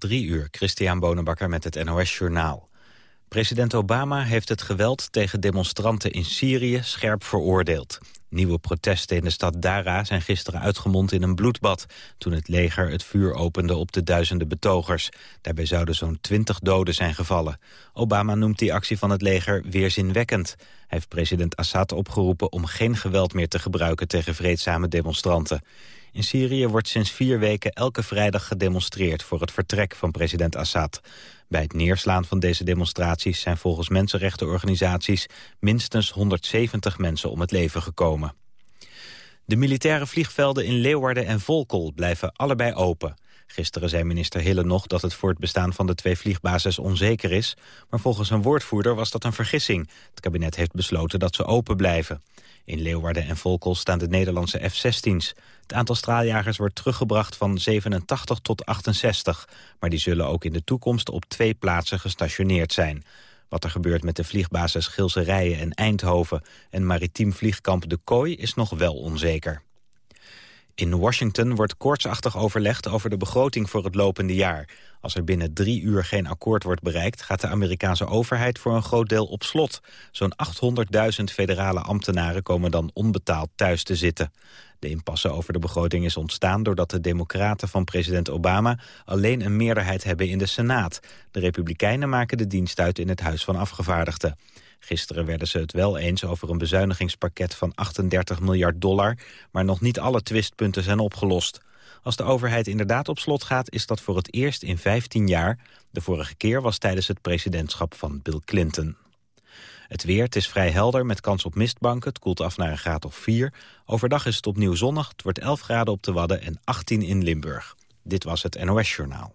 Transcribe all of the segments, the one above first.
drie uur, Christian Bonenbakker met het NOS Journaal. President Obama heeft het geweld tegen demonstranten in Syrië scherp veroordeeld. Nieuwe protesten in de stad Dara zijn gisteren uitgemond in een bloedbad... toen het leger het vuur opende op de duizenden betogers. Daarbij zouden zo'n twintig doden zijn gevallen. Obama noemt die actie van het leger weerzinwekkend. Hij heeft president Assad opgeroepen om geen geweld meer te gebruiken... tegen vreedzame demonstranten. In Syrië wordt sinds vier weken elke vrijdag gedemonstreerd... voor het vertrek van president Assad. Bij het neerslaan van deze demonstraties zijn volgens mensenrechtenorganisaties minstens 170 mensen om het leven gekomen. De militaire vliegvelden in Leeuwarden en Volkel blijven allebei open. Gisteren zei minister Hille nog dat het voor het bestaan van de twee vliegbases onzeker is. Maar volgens een woordvoerder was dat een vergissing. Het kabinet heeft besloten dat ze open blijven. In Leeuwarden en Volkel staan de Nederlandse F-16's. Het aantal straaljagers wordt teruggebracht van 87 tot 68. Maar die zullen ook in de toekomst op twee plaatsen gestationeerd zijn. Wat er gebeurt met de vliegbasis Gilserijen en Eindhoven... en maritiem vliegkamp De Kooi is nog wel onzeker. In Washington wordt koortsachtig overlegd over de begroting voor het lopende jaar. Als er binnen drie uur geen akkoord wordt bereikt... gaat de Amerikaanse overheid voor een groot deel op slot. Zo'n 800.000 federale ambtenaren komen dan onbetaald thuis te zitten. De impasse over de begroting is ontstaan doordat de democraten van president Obama alleen een meerderheid hebben in de Senaat. De republikeinen maken de dienst uit in het Huis van Afgevaardigden. Gisteren werden ze het wel eens over een bezuinigingspakket van 38 miljard dollar, maar nog niet alle twistpunten zijn opgelost. Als de overheid inderdaad op slot gaat, is dat voor het eerst in 15 jaar. De vorige keer was tijdens het presidentschap van Bill Clinton. Het weer, het is vrij helder met kans op mistbanken. Het koelt af naar een graad of 4. Overdag is het opnieuw zonnig. Het wordt 11 graden op de Wadden en 18 in Limburg. Dit was het NOS Journaal.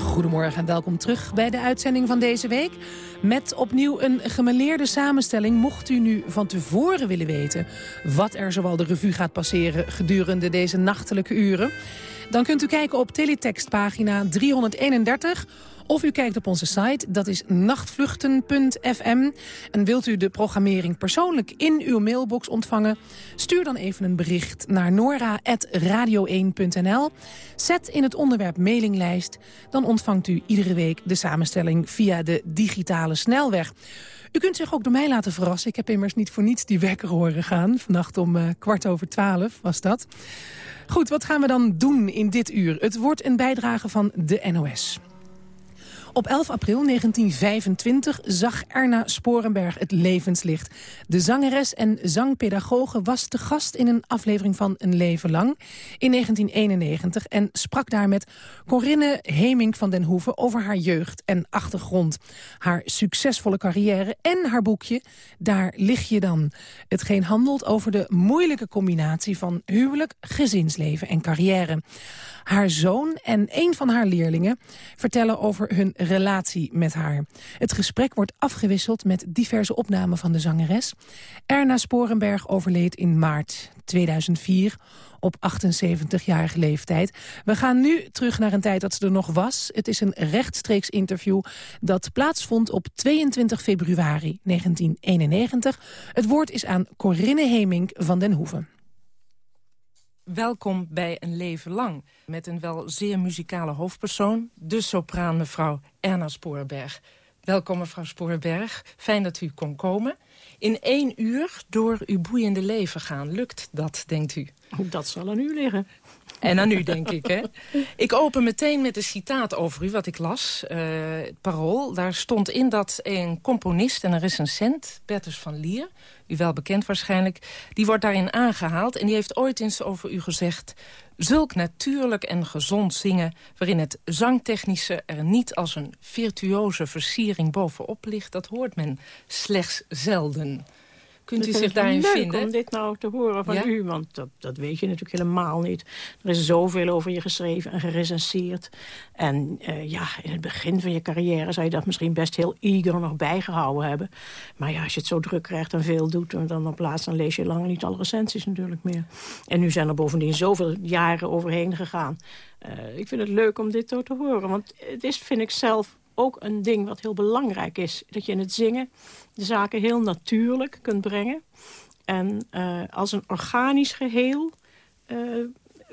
Goedemorgen en welkom terug bij de uitzending van deze week. Met opnieuw een gemeleerde samenstelling. Mocht u nu van tevoren willen weten wat er zowel de revue gaat passeren gedurende deze nachtelijke uren... dan kunt u kijken op teletextpagina 331 of u kijkt op onze site, dat is nachtvluchten.fm. En wilt u de programmering persoonlijk in uw mailbox ontvangen... stuur dan even een bericht naar nora.radio1.nl. Zet in het onderwerp mailinglijst. Dan ontvangt u iedere week de samenstelling via de digitale snelweg. U kunt zich ook door mij laten verrassen. Ik heb immers niet voor niets die wekker horen gaan. Vannacht om uh, kwart over twaalf was dat. Goed, wat gaan we dan doen in dit uur? Het wordt een bijdrage van de NOS. Op 11 april 1925 zag Erna Sporenberg het levenslicht. De zangeres en zangpedagoge was te gast in een aflevering van Een Leven Lang in 1991... en sprak daar met Corinne Hemink van den Hoeven over haar jeugd en achtergrond. Haar succesvolle carrière en haar boekje Daar lig je dan. Hetgeen handelt over de moeilijke combinatie van huwelijk, gezinsleven en carrière. Haar zoon en een van haar leerlingen vertellen over hun relatie met haar. Het gesprek wordt afgewisseld met diverse opnamen van de zangeres. Erna Sporenberg overleed in maart 2004 op 78-jarige leeftijd. We gaan nu terug naar een tijd dat ze er nog was. Het is een rechtstreeks interview dat plaatsvond op 22 februari 1991. Het woord is aan Corinne Hemink van den Hoeven. Welkom bij Een Leven Lang, met een wel zeer muzikale hoofdpersoon... de sopraan mevrouw Erna Spoorberg. Welkom mevrouw Spoorberg, fijn dat u kon komen. In één uur door uw boeiende leven gaan, lukt dat, denkt u? Dat zal aan u liggen. En aan u, denk ik, hè? Ik open meteen met een citaat over u, wat ik las. Uh, parool, daar stond in dat een componist en een recensent... Bertus van Lier, u wel bekend waarschijnlijk... die wordt daarin aangehaald en die heeft ooit eens over u gezegd... zulk natuurlijk en gezond zingen... waarin het zangtechnische er niet als een virtuoze versiering bovenop ligt... dat hoort men slechts zelden. Kunt u Ik vind zich daarin leuk vinden? om dit nou te horen van Ja? u, want dat, dat weet je natuurlijk helemaal niet. Er is zoveel over je geschreven en gerecenseerd. En eh, ja, in het begin van je carrière zou je dat misschien best heel eager nog bijgehouden hebben. Maar ja, als je het zo druk krijgt en veel doet, dan op plaats dan lees je lang niet alle recensies natuurlijk meer. En nu zijn er bovendien zoveel jaren overheen gegaan. Eh, ik vind het leuk om dit zo te horen, want het is, vind ik zelf, ook een ding wat heel belangrijk is. Dat je in het zingen de zaken heel natuurlijk kunt brengen. En eh, als een organisch geheel eh,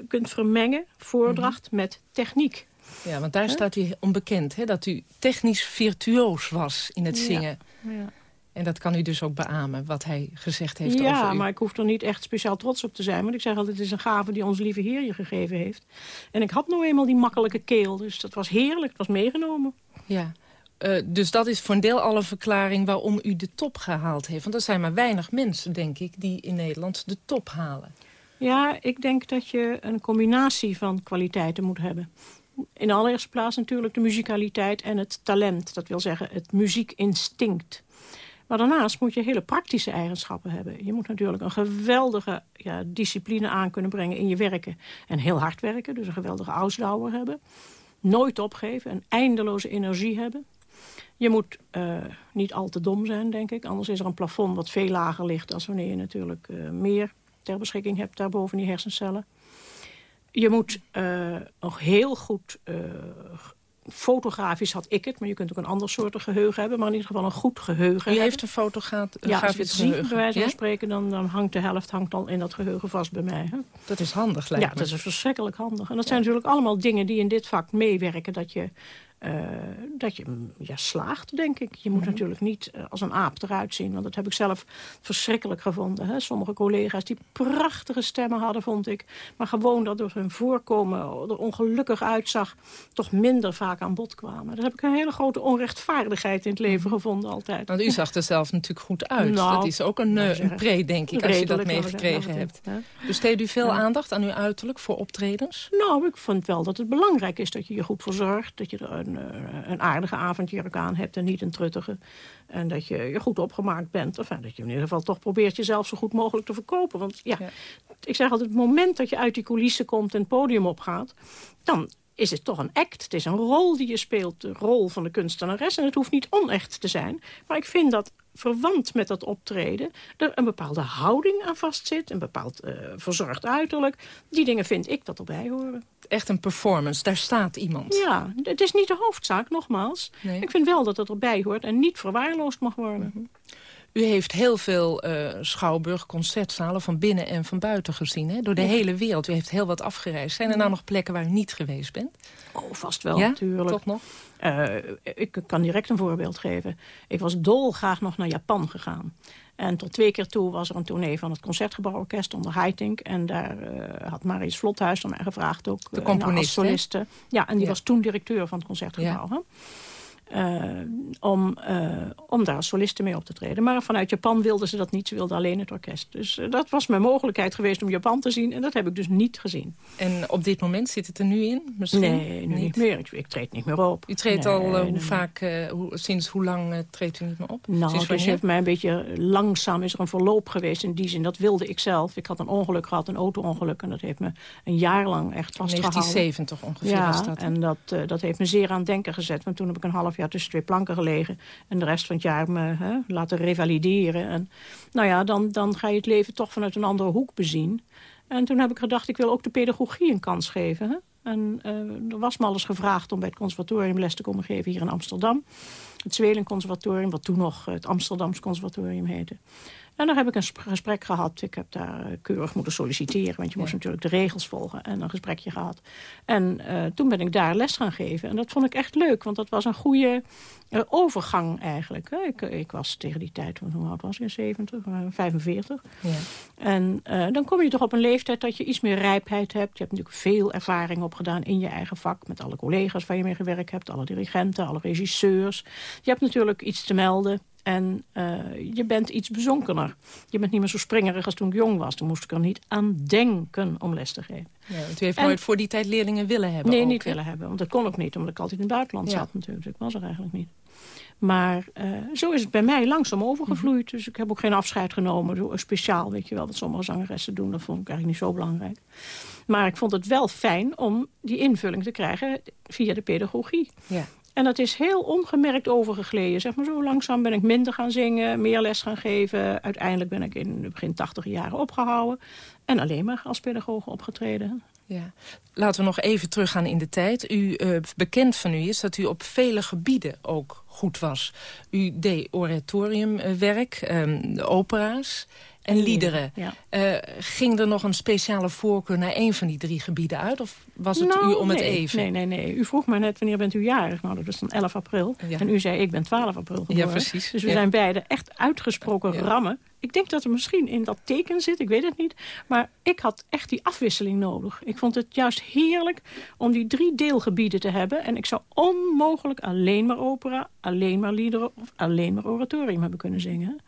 kunt vermengen, voordracht Mhm. met techniek. Ja, want daar staat u onbekend, hè? dat u technisch virtuoos was in het Ja. zingen. Ja, En dat kan u dus ook beamen, wat hij gezegd heeft over ja maar ik hoef er niet echt speciaal trots op te zijn. Want ik zeg altijd, het is een gave die ons lieve Heer je gegeven heeft. En ik had nou eenmaal die makkelijke keel. Dus dat was heerlijk, het was meegenomen. Ja. Eh, dus dat is voor een deel alle verklaring waarom u de top gehaald heeft. Want er zijn maar weinig mensen, denk ik, die in Nederland de top halen. Ja, ik denk dat je een combinatie van kwaliteiten moet hebben. In allereerste plaats natuurlijk de muzikaliteit en het talent. Dat wil zeggen het muziekinstinct. Maar daarnaast moet je hele praktische eigenschappen hebben. Je moet natuurlijk een geweldige ja, discipline aan kunnen brengen in je werken. En heel hard werken, dus een geweldige ausdauer hebben. Nooit opgeven en eindeloze energie hebben. Je moet eh, niet al te dom zijn, denk ik. Anders is er een plafond wat veel lager ligt... als wanneer je natuurlijk eh, meer ter beschikking hebt daarboven die hersencellen. Je moet eh, nog heel goed... fotografisch had ik het, maar je kunt ook een ander soort geheugen hebben. Maar in ieder geval een goed geheugen hebben. heeft een fotograaf Ja, als je het ziet, bij wijze van Ja? spreken, dan, dan hangt de helft hangt al in dat geheugen vast bij mij. Hè? Dat is handig, lijkt Ja, me. dat is verschrikkelijk handig. En dat zijn natuurlijk allemaal dingen die in dit vak meewerken... dat je, eh, dat je ja, slaagt, denk ik. Je moet Mhm. natuurlijk niet eh, als een aap eruit zien. Want dat heb ik zelf verschrikkelijk gevonden. Hè? Sommige collega's die prachtige stemmen hadden, vond ik. Maar gewoon dat door hun voorkomen er ongelukkig uitzag... toch minder vaak aan bod kwamen. Daar heb ik een hele grote onrechtvaardigheid in het leven gevonden altijd. Want u zag er zelf natuurlijk goed uit. Nou, dat is ook een, nou eh, een pre, denk ik, als je dat meegekregen zeggen, hebt. Besteedt u veel Ja. aandacht aan uw uiterlijk voor optredens? Nou, ik vind wel dat het belangrijk is dat je je goed verzorgt. Dat je er een, eh, een aardige avondjurk aan hebt en niet een truttige. En dat je je goed opgemaakt bent. Of dat je in ieder geval toch probeert jezelf zo goed mogelijk te verkopen. Want ja, Ja. ik zeg altijd, het moment dat je uit die coulissen komt en het podium opgaat... dan is het toch een act. Het is een rol die je speelt, de rol van de kunstenares. En het hoeft niet onecht te zijn. Maar ik vind dat verwant met dat optreden... er een bepaalde houding aan vastzit. Een bepaald eh, verzorgd uiterlijk. Die dingen vind ik dat erbij horen. Echt een performance, daar staat iemand. Ja, het is niet de hoofdzaak, nogmaals. Nee. Ik vind wel dat het erbij hoort en niet verwaarloosd mag worden. U heeft heel veel eh schouwburg, concertzalen van binnen en van buiten gezien. Hè? Door de hele wereld. U heeft heel wat afgereisd. Zijn er nou nog plekken waar u niet geweest bent? Oh, vast wel, ja, natuurlijk. toch nog? Eh, ik kan direct een voorbeeld geven. Ik was dolgraag nog naar Japan gegaan. En tot twee keer toe was er een tournee van het Concertgebouworkest onder Haitink. En daar eh, had Marius Vlothuis naar mij gevraagd ook. De componist, als soliste. Ja, en die Ja. was toen directeur van het Concertgebouw. Hè? Eh, om, eh, om daar als soliste mee op te treden. Maar vanuit Japan wilden ze dat niet. Ze wilden alleen het orkest. Dus eh, dat was mijn mogelijkheid geweest om Japan te zien. En dat heb ik dus niet gezien. En op dit moment zit het er nu in? Misschien? Nee, nu niet, meer. Ik, ik treed niet meer op. U treedt Nee, al hoe nee. vaak, hoe, sinds hoe lang eh, treedt u niet meer op? Nou, Sinds wanneer? heeft mij een beetje langzaam is er een verloop geweest in die zin. Dat wilde ik zelf. Ik had een ongeluk gehad, een auto-ongeluk. En dat heeft me een jaar lang echt vastgehouden. 1970 ongeveer was dat. hè? en dat, dat heeft me zeer aan het denken gezet. Want toen heb ik een half jaar tussen twee planken gelegen. En de rest van het jaar me hè, laten revalideren. En nou ja, dan, dan ga je het leven toch vanuit een andere hoek bezien. En toen heb ik gedacht, ik wil ook de pedagogie een kans geven. Hè? En eh, er was me alles gevraagd om bij het conservatorium les te komen geven hier in Amsterdam. Het Zwelen Conservatorium, wat toen nog het Amsterdams Conservatorium heette. En daar heb ik een sp- gesprek gehad. Ik heb daar eh, keurig moeten solliciteren, want je moest natuurlijk de regels volgen. En een gesprekje gehad. En eh, toen ben ik daar les gaan geven. En dat vond ik echt leuk, want dat was een goede eh, overgang eigenlijk. Ik, ik was tegen die tijd, hoe oud was ik? 70, eh, 45. Ja. En dan kom je toch op een leeftijd dat je iets meer rijpheid hebt. Je hebt natuurlijk veel ervaring opgedaan in je eigen vak... met alle collega's waar je mee gewerkt hebt, alle dirigenten, alle regisseurs. Je hebt natuurlijk iets te melden. En uh, je bent iets bezonkener. Je bent niet meer zo springerig als toen ik jong was. Toen moest ik er niet aan denken om les te geven. Ja, want u heeft en, nooit voor die tijd leerlingen willen hebben? Nee, ook, niet willen hebben. Want dat kon ook niet, omdat ik altijd in het buitenland ja. zat natuurlijk. Ik was er eigenlijk niet. Maar uh, zo is het bij mij langzaam overgevloeid. Mm -hmm. Dus ik heb ook geen afscheid genomen. Speciaal, weet je wel, wat sommige zangeressen doen. Dat vond ik eigenlijk niet zo belangrijk. Maar ik vond het wel fijn om die invulling te krijgen via de pedagogie. Ja. En dat is heel ongemerkt overgegleden. Zeg maar zo langzaam ben ik minder gaan zingen, meer les gaan geven. Uiteindelijk ben ik in begin tachtig jaren opgehouden. En alleen maar als pedagoog opgetreden. Ja. Laten we nog even teruggaan in de tijd. U, uh, bekend van u is dat u op vele gebieden ook goed was. U deed oratoriumwerk, um, opera's en liederen. Ja. Uh, ging er nog een speciale voorkeur naar een van die drie gebieden uit? Of was het nou, u om nee, het even? Nee, nee, nee. U vroeg me net wanneer bent u jarig? Nou, dat was dan 11 april. Ja. En u zei ik ben 12 april geboren. Ja, precies. Dus we ja. zijn beide echt uitgesproken rammen. Ik denk dat er misschien in dat teken zit, ik weet het niet. Maar ik had echt die afwisseling nodig. Ik vond het juist heerlijk om die drie deelgebieden te hebben. En ik zou onmogelijk alleen maar opera, alleen maar liederen... of alleen maar oratorium hebben kunnen zingen.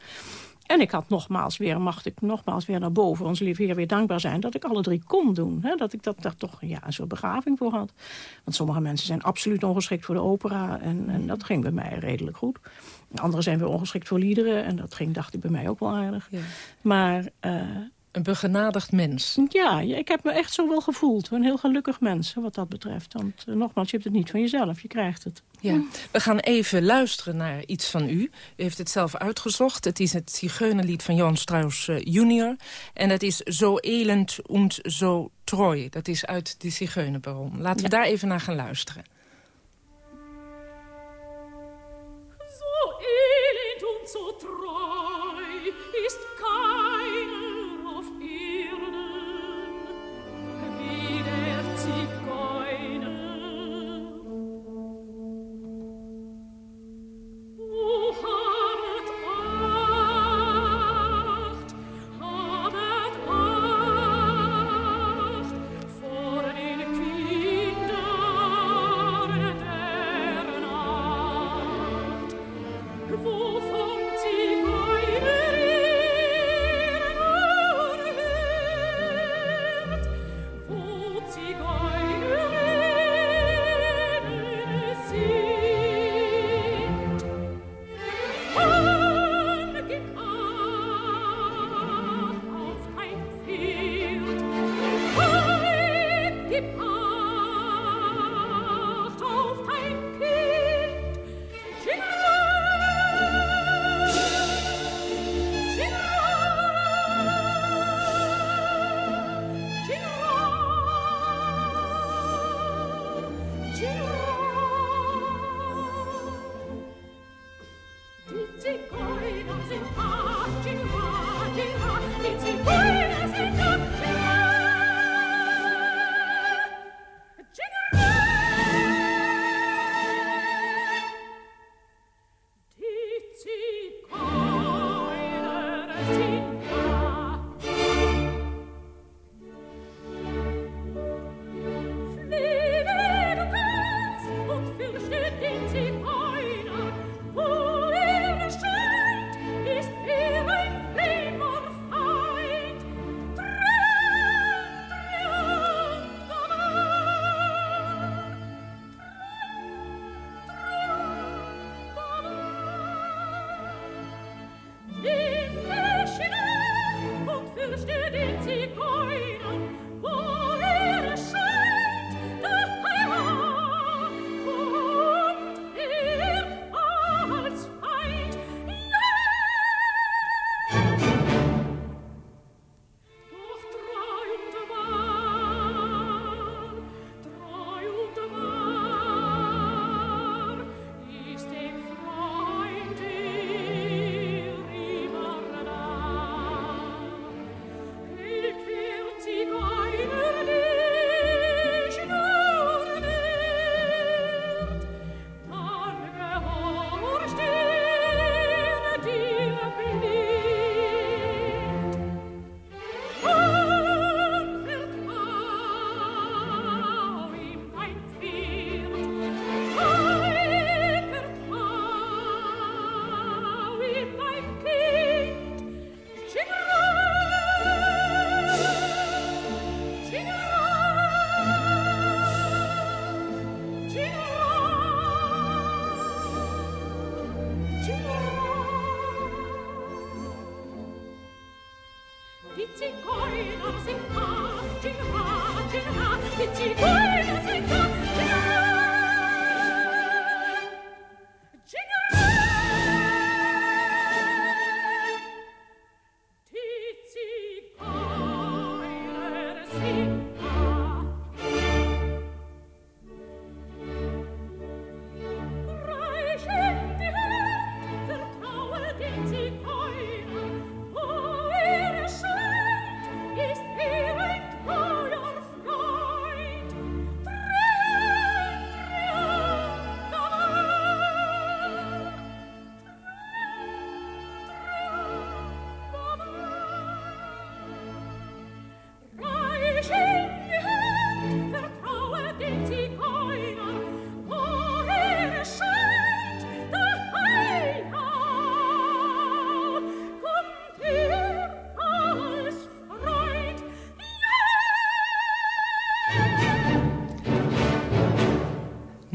En ik had nogmaals weer, mag ik nogmaals weer naar boven... onze lieve heer weer dankbaar zijn dat ik alle drie kon doen. Hè? Dat ik dat, daar toch ja, een soort begraving voor had. Want sommige mensen zijn absoluut ongeschikt voor de opera. En, en dat ging bij mij redelijk goed. Anderen zijn weer ongeschikt voor liederen. En dat ging, dacht ik, bij mij ook wel aardig. Ja. Maar uh, Een begenadigd mens. ja, ja, ik heb me echt zo wel gevoeld. Een heel gelukkig mens, wat dat betreft. Want uh, nogmaals, je hebt het niet van jezelf. Je krijgt het. Ja. We gaan even luisteren naar iets van u. U heeft het zelf uitgezocht. Het is het Zigeunerlied van Johan Strauss uh, junior. En dat is Zo elend und zo treu. Dat is uit de Zigeunerbaron. Laten we Ja. daar even naar gaan luisteren.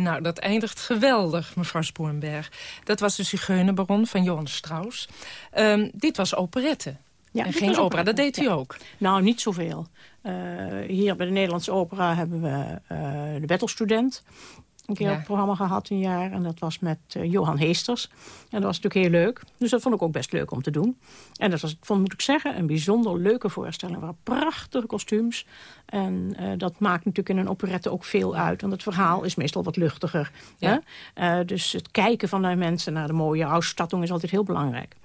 Nou, dat eindigt geweldig, mevrouw Sporenberg. Dat was de Zigeunerbaron van Johann Strauss. Ehm, dit was operette. Ja, en geen opera, dat deed u ja. ook. Nou, niet zoveel. Eh, hier bij de Nederlandse Opera hebben we eh, de Bettelstudent een keer Ja. op het programma gehad een jaar. En dat was met eh, Johan Heesters. En dat was natuurlijk heel leuk. Dus dat vond ik ook best leuk om te doen. En dat was, ik vond, moet ik zeggen, een bijzonder leuke voorstelling. Er waren prachtige kostuums. En eh, dat maakt natuurlijk in een operette ook veel uit. Want het verhaal is meestal wat luchtiger. Ja. Hè? Eh, dus het kijken van de mensen naar de mooie Ausstattung is altijd heel belangrijk.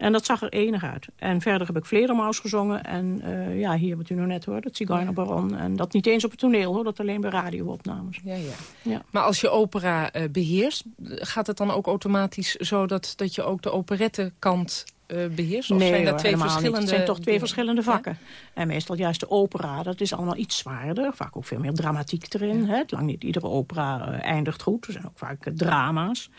En dat zag er enig uit. En verder heb ik Vleerdermaus gezongen. En eh, ja, hier wat u nog net hoorde, het Zigeunerbaron. En dat niet eens op het toneel, hoor. Dat alleen bij radioopnames. Ja, ja. Ja. Maar als je opera eh, beheerst, gaat het dan ook automatisch zo dat, dat je ook de operettekant eh beheerst? Of nee, zijn dat hoor, twee verschillende niet. Het zijn toch twee dingen? verschillende vakken. En meestal juist de opera, dat is allemaal iets zwaarder. Vaak ook veel meer dramatiek erin. Hè? Het lang niet iedere opera eindigt goed. Er zijn ook vaak drama's.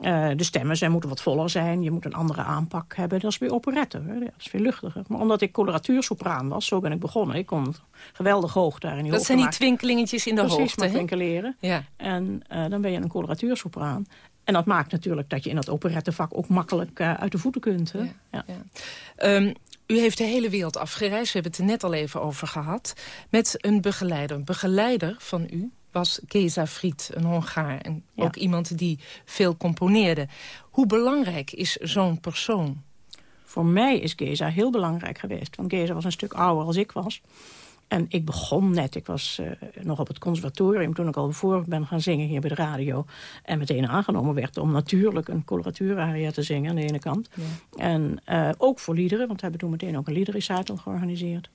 Eh, de stemmen zijn, moeten wat voller zijn. Je moet een andere aanpak hebben. Dat is weer operette. Hè? Ja, dat is veel luchtiger. Maar omdat ik coloratuursopraan was, zo ben ik begonnen. Ik kon geweldig hoog daar in die Dat zijn die twinkelingetjes in de Precies, hoogte, hè? twinkeleren. Ja. En eh, dan ben je een coloratuursopraan. En dat maakt natuurlijk dat je in dat operettevak ook makkelijk eh, uit de voeten kunt. Hè? Ja, Ja. ja. Ehm, u heeft de hele wereld afgereisd, we hebben het er net al even over gehad... met een begeleider. Een begeleider van u was Geza Fried, een Hongaar. En Ja. ook iemand die veel componeerde. Hoe belangrijk is zo'n persoon? Voor mij is Geza heel belangrijk geweest. Want Geza was een stuk ouder als ik was. En ik begon net, ik was eh, nog op het conservatorium... toen ik al voor ben gaan zingen hier bij de radio. En meteen aangenomen werd om natuurlijk een coloratuuraria te zingen aan de ene kant. En eh, ook voor liederen, want we hebben toen meteen ook een liederrecital georganiseerd.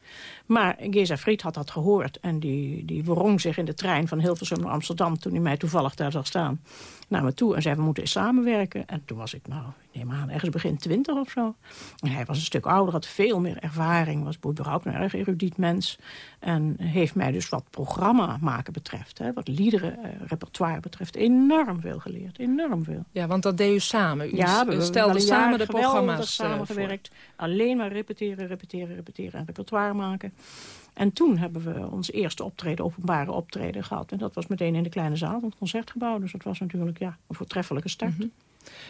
Maar Geza Fried had dat gehoord. En die, die wrong zich in de trein van Hilversum naar Amsterdam... toen hij mij toevallig daar zag staan, naar me toe. En zei, we moeten eens samenwerken. En toen was ik, nou, ik neem aan, ergens begin twintig of zo. En hij was een stuk ouder, had veel meer ervaring. Was überhaupt een erg erudiet mens. En heeft mij dus wat programma maken betreft... Hè, wat liederen, eh, repertoire betreft, enorm veel geleerd. Enorm veel. Ja, want dat deed u samen. U Ja, we s- hebben stelde wel een samen de programma's eh, samengewerkt. Alleen maar repeteren, repeteren, repeteren en repertoire maken. En toen hebben we ons eerste optreden, openbare optreden gehad. En dat was meteen in de kleine zaal van het Concertgebouw. Dus dat was natuurlijk ja, een voortreffelijke start. Mhm.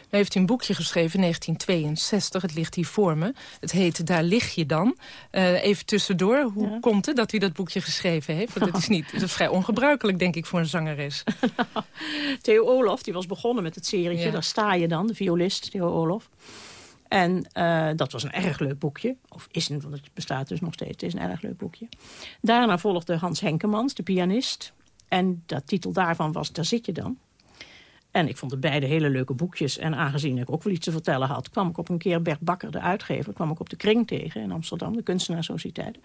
U heeft een boekje geschreven, 1962. Het ligt hier voor me. Het heet Daar lig je dan. Eh, even tussendoor, hoe Ja. komt het dat u dat boekje geschreven heeft? Want het is, niet, is vrij ongebruikelijk, denk ik, voor een zangeres. Theo Olof, die was begonnen met het serietje. Ja. Daar sta je dan, de violist Theo Olof. En eh, dat was een erg leuk boekje. Of is een, want het bestaat dus nog steeds. Het is een erg leuk boekje. Daarna volgde Hans Henkemans, de pianist. En de titel daarvan was Daar zit je dan. En ik vond het beide hele leuke boekjes. En aangezien ik ook wel iets te vertellen had... kwam ik op een keer Bert Bakker, de uitgever... kwam ik op de Kring tegen in Amsterdam, de Kunstenaarssociëteit.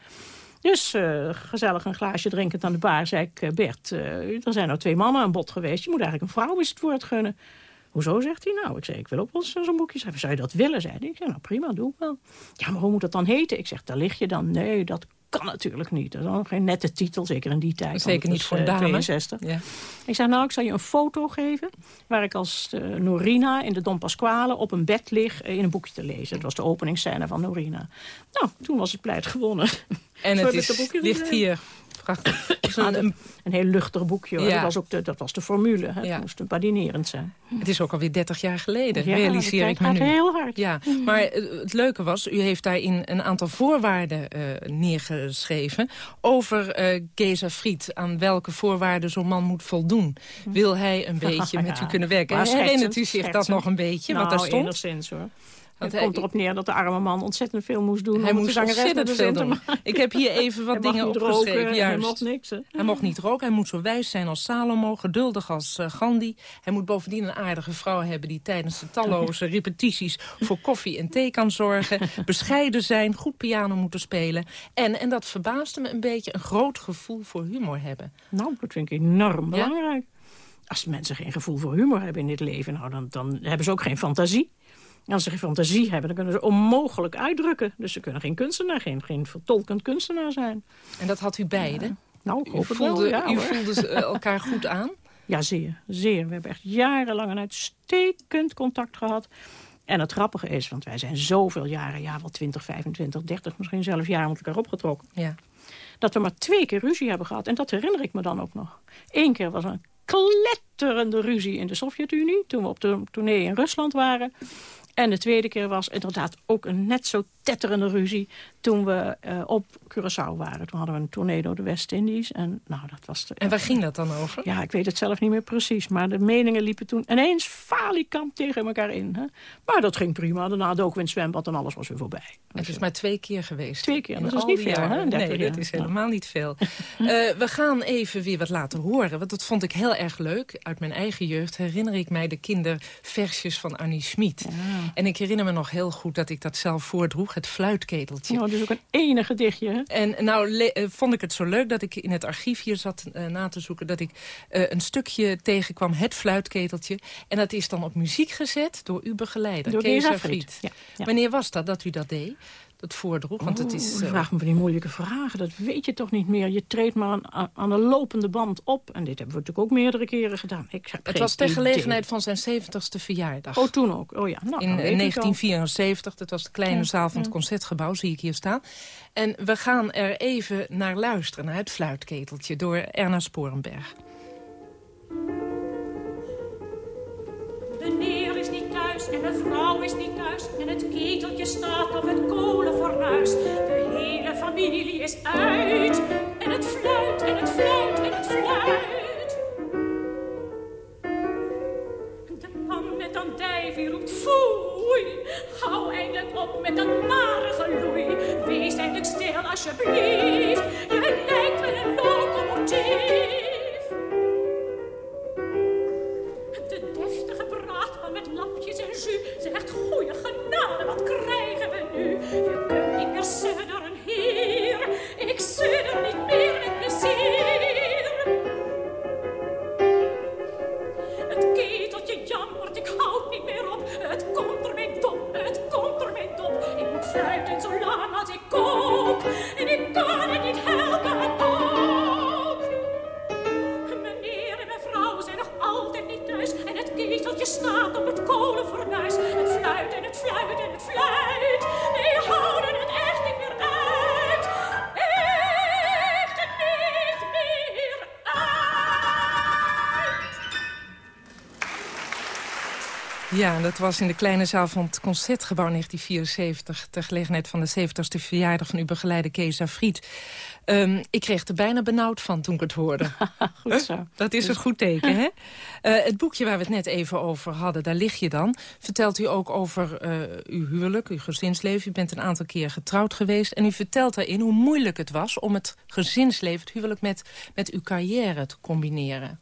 Dus eh, gezellig een glaasje drinkend aan de bar zei ik... eh, Bert, er zijn nou twee mannen aan bod geweest. Je moet eigenlijk een vrouw eens het woord gunnen. Hoezo, zegt hij nou? Ik zei, ik wil ook wel zo'n boekje schrijven. Zou je dat willen, zei hij. Ik zei, nou prima, doe ik wel. Ja, maar hoe moet dat dan heten? Ik zeg, daar lig je dan. Nee, dat kan natuurlijk niet. Dat is nog geen nette titel, zeker in die tijd. Zeker het niet voor eh, dame. 62. Ja. Ik zei, nou, ik zal je een foto geven... waar ik als eh, Norina in de Don Pasquale op een bed lig... eh, in een boekje te lezen. Het was de openingsscène van Norina. Nou, toen was het pleit gewonnen. En het de is, boekjes ligt hier prachtig. Een- een- Een heel luchtig boekje. hoor. Ja. Dat, was ook de, dat was de formule. hè. Het Ja. moest badinerend zijn. het is ook alweer 30 jaar geleden, Ja, realiseer ik me nu. heel hard. Ja, maar eh, het leuke was, u heeft daarin een aantal voorwaarden eh, neergeschreven... over eh Geza Fried, aan welke voorwaarden zo'n man moet voldoen. Wil hij een beetje met u kunnen werken? Herinnert u zich dat nog een beetje, nou, wat daar stond? enigszins hoor. Het hij- komt erop neer dat de arme man ontzettend veel moest doen... Hij moest ontzettend veel doen. Ik heb hier even wat Hij dingen opgeschreven. roken, Juist. hij mocht niks. Hè? Hij mocht niet roken, hij moet zo wijs zijn als Salomo, geduldig als eh, Gandhi. Hij moet bovendien een aardige vrouw hebben die tijdens de talloze repetities voor koffie en thee kan zorgen. Bescheiden zijn, goed piano moeten spelen. En, en dat verbaasde me een beetje, een groot gevoel voor humor hebben. Nou, dat vind ik enorm Ja? belangrijk. Als mensen geen gevoel voor humor hebben in dit leven... Nou, dan, dan hebben ze ook geen fantasie. Als ze geen fantasie hebben, dan kunnen ze onmogelijk uitdrukken. Dus ze kunnen geen kunstenaar, geen, geen vertolkend kunstenaar zijn. En dat had u beiden. Nou, ik U het voelde, wel, ja, u voelde ze, eh, elkaar goed aan. Ja, zeer, zeer. We hebben echt jarenlang een uitstekend contact gehad. En het grappige is, want wij zijn zoveel jaren... ja, wel 20, 25, 30, misschien zelfs jaren met elkaar opgetrokken... Ja. dat we maar twee keer ruzie hebben gehad. En dat herinner ik me dan ook nog. Eén keer was een kletterende ruzie in de Sovjet-Unie... toen we op de tournee in Rusland waren. En de tweede keer was inderdaad ook een net zo tetterende ruzie... toen we eh, op Curaçao waren. Toen hadden we een tournee door de West-Indies. En nou, dat was... De, En waar ging dat dan over? ja, ik weet het zelf niet meer precies. Maar de meningen liepen toen ineens falikant tegen elkaar in. Hè? Maar dat ging prima. Daarna doken we in het zwembad en alles was weer voorbij. Het is maar twee keer geweest. Twee keer, dat is niet veel, hè, in 30 Nee, dat is helemaal niet veel. Eh, we gaan even weer wat laten horen, want dat vond ik heel erg leuk. Uit mijn eigen jeugd herinner ik mij de kinderversjes van Annie Schmid. En ik herinner me nog heel goed dat ik dat zelf voordroeg, het fluitketeltje. Nou, dus ook een enige gedichtje. Hè? En nou eh, vond ik het zo leuk dat ik in het archief hier zat eh, na te zoeken... dat ik eh, een stukje tegenkwam, het fluitketeltje. En dat is dan op muziek gezet door uw begeleider, Door. Fried. Ja, ja. Wanneer was dat dat u dat deed? Dat voordroeg? Want het is... Je eh, vraagt me van die moeilijke vragen. Dat weet je toch niet meer. Je treedt maar aan, de lopende band op. En dit hebben we natuurlijk ook meerdere keren gedaan. Ik heb Het was ter gelegenheid van zijn 70ste verjaardag. Oh, toen ook. Oh ja, nou, in dan eh, weet ik al. 1974, dat was de kleine Ja, zaal van het. Concertgebouw, zie ik hier staan. En we gaan er even naar luisteren, naar het fluitketeltje... door Erna Sporenberg. Meneer en mevrouw is niet thuis. En het keteltje staat op het kolenfornuis. De hele familie is uit. En het fluit en het fluit en het fluit. De man met andijvie roept foei. Hou eindelijk op met dat nare geloei. Wees eindelijk stil alsjeblieft. Dat was in de kleine zaal van het Concertgebouw 1974... ter gelegenheid van de 70ste verjaardag van uw begeleider Kees Fried. Ehm, ik kreeg er bijna benauwd van toen ik het hoorde. Goed zo. Dat is een goed teken, hè? Eh, het boekje waar we het net even over hadden, daar lig je dan. Vertelt u ook over eh, uw huwelijk, uw gezinsleven. U bent een aantal keer getrouwd geweest. En u vertelt daarin hoe moeilijk het was om het gezinsleven, het huwelijk... met, met uw carrière te combineren.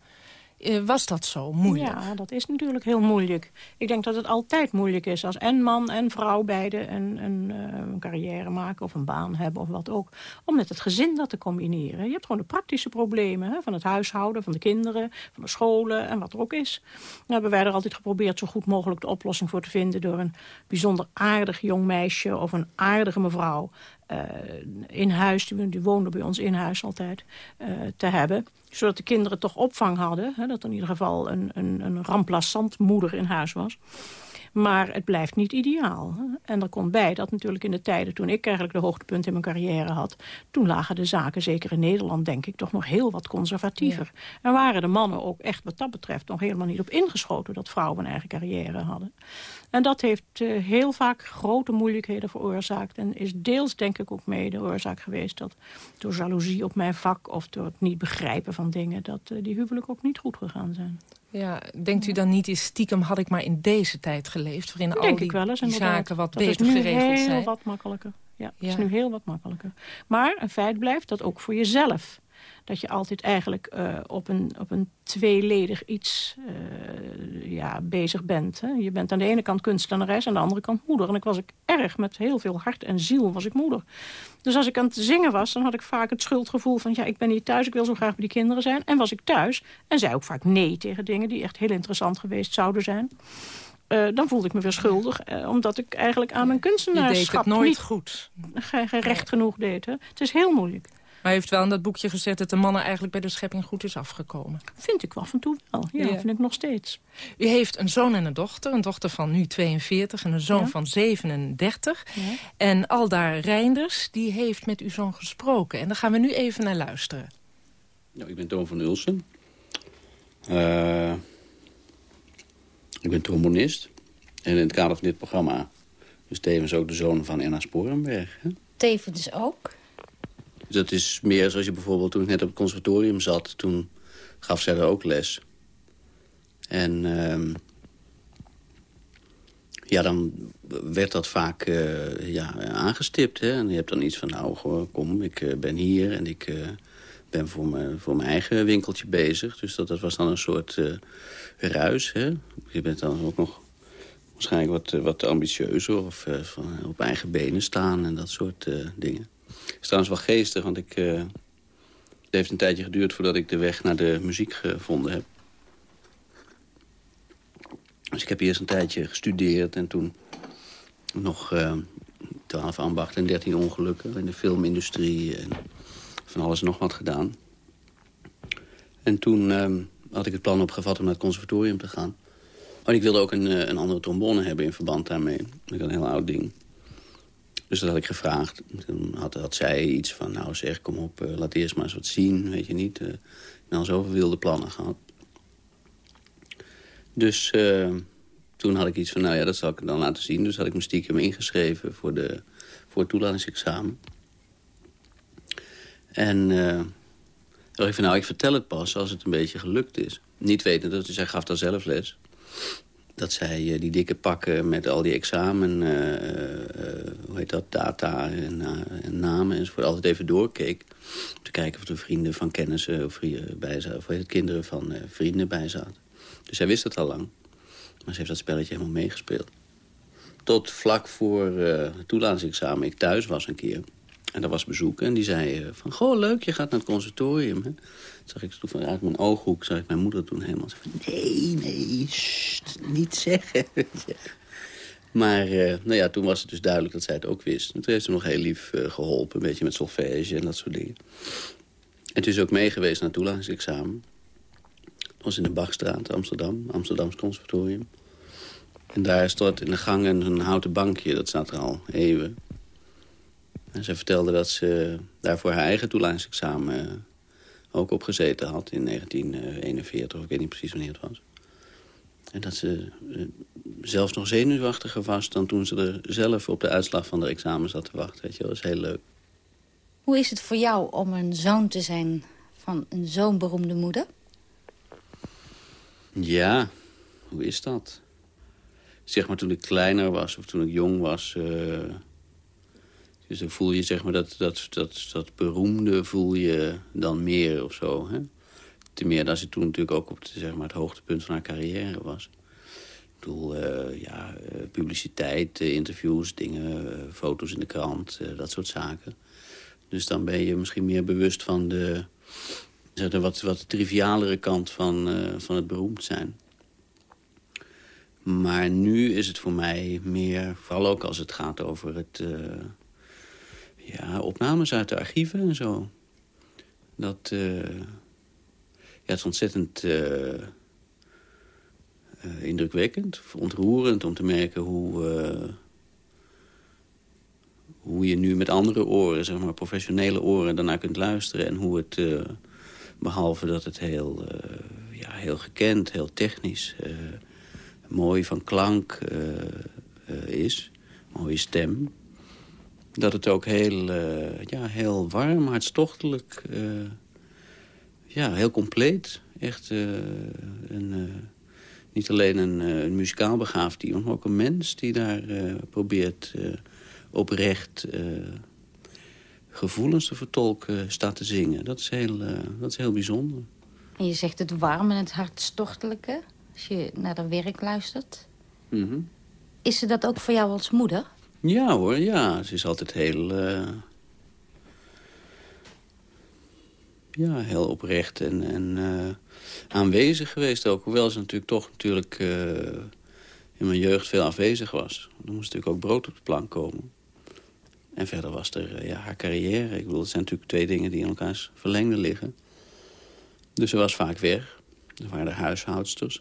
Eh, was dat zo moeilijk? Ja, dat is natuurlijk heel moeilijk. Ik denk dat het altijd moeilijk is als en man en vrouw beide een, een, eh, een carrière maken of een baan hebben of wat ook. Om met het gezin dat te combineren. Je hebt gewoon de praktische problemen hè, van het huishouden, van de kinderen, van de scholen en wat er ook is. Daar hebben wij er altijd geprobeerd zo goed mogelijk de oplossing voor te vinden door een bijzonder aardig jong meisje of een aardige mevrouw eh, in huis, die, die woonde bij ons in huis altijd, te hebben. Zodat de kinderen toch opvang hadden. Hè, dat er in ieder geval een, een, een moeder in huis was. Maar het blijft niet ideaal. En er komt bij dat natuurlijk in de tijden toen ik eigenlijk de hoogtepunt in mijn carrière had... toen lagen de zaken, zeker in Nederland denk ik, toch nog heel wat conservatiever. En waren de mannen ook echt wat dat betreft nog helemaal niet op ingeschoten... dat vrouwen een eigen carrière hadden. En dat heeft uh, heel vaak grote moeilijkheden veroorzaakt. En is deels denk ik ook mee de oorzaak geweest... dat door jaloezie op mijn vak of door het niet begrijpen van dingen... dat uh, die huwelijk ook niet goed gegaan zijn. Ja, denkt u dan niet eens stiekem had ik maar in deze tijd geleefd... waarin Dat al die, ik wel eens, die zaken wat dat beter is nu geregeld heel zijn? wat makkelijker. Ja, het is Ja. nu heel wat makkelijker. Maar een feit blijft dat ook voor jezelf. Dat je altijd eigenlijk eh, op, een, op een tweeledig iets eh, ja, bezig bent. Hè. Je bent aan de ene kant kunstenares en aan de andere kant moeder. En ik was ik erg met heel veel hart en ziel was ik moeder. Dus als ik aan het zingen was, dan had ik vaak het schuldgevoel van... ja, ik ben niet thuis, ik wil zo graag bij die kinderen zijn. En was ik thuis en zei ook vaak nee tegen dingen... die echt heel interessant geweest zouden zijn. Eh, dan voelde ik me weer schuldig, omdat ik eigenlijk aan mijn Je deed kunstenaarschap het nooit niet goed. ge- gerecht genoeg deed. Hè. Het is heel moeilijk. Maar u heeft wel in dat boekje gezet dat de mannen eigenlijk bij de schepping goed is afgekomen. Vind ik wel af en toe wel. Ja, Ja. vind ik nog steeds. U heeft een zoon en een dochter. Een dochter van nu 42 en een zoon Ja. van 37. Ja. En Aldaar Reinders, die heeft met uw zoon gesproken. En daar gaan we nu even naar luisteren. Nou, ik ben Toon van Ulsen. Eh, ik ben trombonist. En in het kader van dit programma... dus tevens ook de zoon van Enna Sporenberg. Hè? Tevens ook. Dat is meer zoals je bijvoorbeeld toen ik net op het conservatorium zat... toen gaf zij er ook les. En ehm, ja, dan werd dat vaak eh, ja, aangestipt. Hè? En je hebt dan iets van, nou, kom, ik eh, ben hier en ik eh, ben voor, me, voor mijn eigen winkeltje bezig. Dus dat, dat was dan een soort ruis. Hè? Je bent dan ook nog waarschijnlijk wat, wat ambitieuzer... of van, op eigen benen staan en dat soort dingen. Is trouwens wel geestig, want ik... eh, het heeft een tijdje geduurd voordat ik de weg naar de muziek gevonden heb. Dus ik heb eerst een tijdje gestudeerd en toen nog eh 12 ambachten en 13 ongelukken in de filmindustrie en van alles en nog wat gedaan. En toen eh, had ik het plan opgevat om naar het conservatorium te gaan. Maar ik wilde ook een, eh, een andere trombone hebben in verband daarmee. Ik had een heel oud ding. Dus dat had ik gevraagd. Toen had, had zij iets van, nou zeg, kom op, eh, laat eerst maar eens wat zien, weet je niet. Eh, ik ben al zoveel wilde plannen gehad. Dus eh, toen had ik iets van, nou ja, dat zal ik dan laten zien. Dus had ik me stiekem ingeschreven voor, de, voor het toelatingsexamen. En eh, toen dacht ik van, nou, ik vertel het pas als het een beetje gelukt is. Niet weten, dat zij gaf dan zelf les. Dat zij eh, die dikke pakken met al die examen, eh, eh, hoe heet dat, data en, en namen enzovoort, altijd even doorkeek. Om te kijken of er vrienden van kennissen of, bij zaten, of het, kinderen van vrienden bij zaten. Dus zij wist het al lang. Maar ze heeft dat spelletje helemaal meegespeeld. Tot vlak voor het toelatingsexamen ik thuis was een keer. En daar was bezoek en die zei van... Goh, leuk, je gaat naar het conservatorium. Hè? Zag ik toen vanuit mijn ooghoek zag ik mijn moeder toen helemaal zo. Nee, nee, sst, niet zeggen. maar eh, nou ja, toen was het dus duidelijk dat zij het ook wist. En toen heeft ze nog heel lief eh, geholpen. Een beetje met solfège en dat soort dingen. En toen is ook meegeweest naar het toelatingsexamen. Dat was in de Bachstraat, Amsterdam. Amsterdams conservatorium. En daar stond in de gang een, houten bankje. Dat staat er al eeuwen. En ze vertelde dat ze daar voor haar eigen toelatingsexamen eh, ook op gezeten had in 1941, of ik weet niet precies wanneer het was. En dat ze eh, zelfs nog zenuwachtiger was dan toen ze er zelf op de uitslag van de examen zat te wachten. Weet je, dat is heel leuk. Hoe is het voor jou om een zoon te zijn van een zo'n beroemde moeder? Ja, hoe is dat? Zeg maar toen ik kleiner was of toen ik jong was... eh, dus dan voel je zeg maar dat, dat, dat, dat beroemde voel je dan meer of zo. Hè? Ten meer dat ze toen natuurlijk ook op zeg maar, het hoogtepunt van haar carrière was. Ik bedoel, eh, ja, eh, publiciteit, eh, interviews, dingen, foto's in de krant, dat soort zaken. Dus dan ben je misschien meer bewust van de, zeg, de wat, wat trivialere kant van, van het beroemd zijn. Maar nu is het voor mij meer, vooral ook als het gaat over het... ja, opnames uit de archieven en zo. Dat, eh, ja, het is ontzettend eh, eh, indrukwekkend, ontroerend om te merken hoe, hoe je nu met andere oren, zeg maar professionele oren, daarnaar kunt luisteren. En hoe het, eh, behalve dat het heel, ja, heel gekend, heel technisch, mooi van klank is, mooie stem, dat het ook heel, eh, ja, heel warm, hartstochtelijk, eh, ja, heel compleet. Echt eh, een, niet alleen een, een muzikaal begaafd iemand, maar ook een mens die daar probeert oprecht gevoelens te vertolken, staat te zingen. Dat is heel, dat is heel bijzonder. En je zegt het warm en het hartstochtelijke, als je naar haar werk luistert. Mhm. Is ze dat ook voor jou als moeder? Ja hoor, ja. Ze is altijd heel... eh, ja, heel oprecht en, en eh, aanwezig geweest ook. Hoewel ze natuurlijk toch natuurlijk, eh, in mijn jeugd veel afwezig was. Er moest natuurlijk ook brood op de plank komen. En verder was er ja, haar carrière. Ik bedoel, het zijn natuurlijk twee dingen die in elkaars verlengde liggen. Dus ze was vaak weg. Er waren er huishoudsters.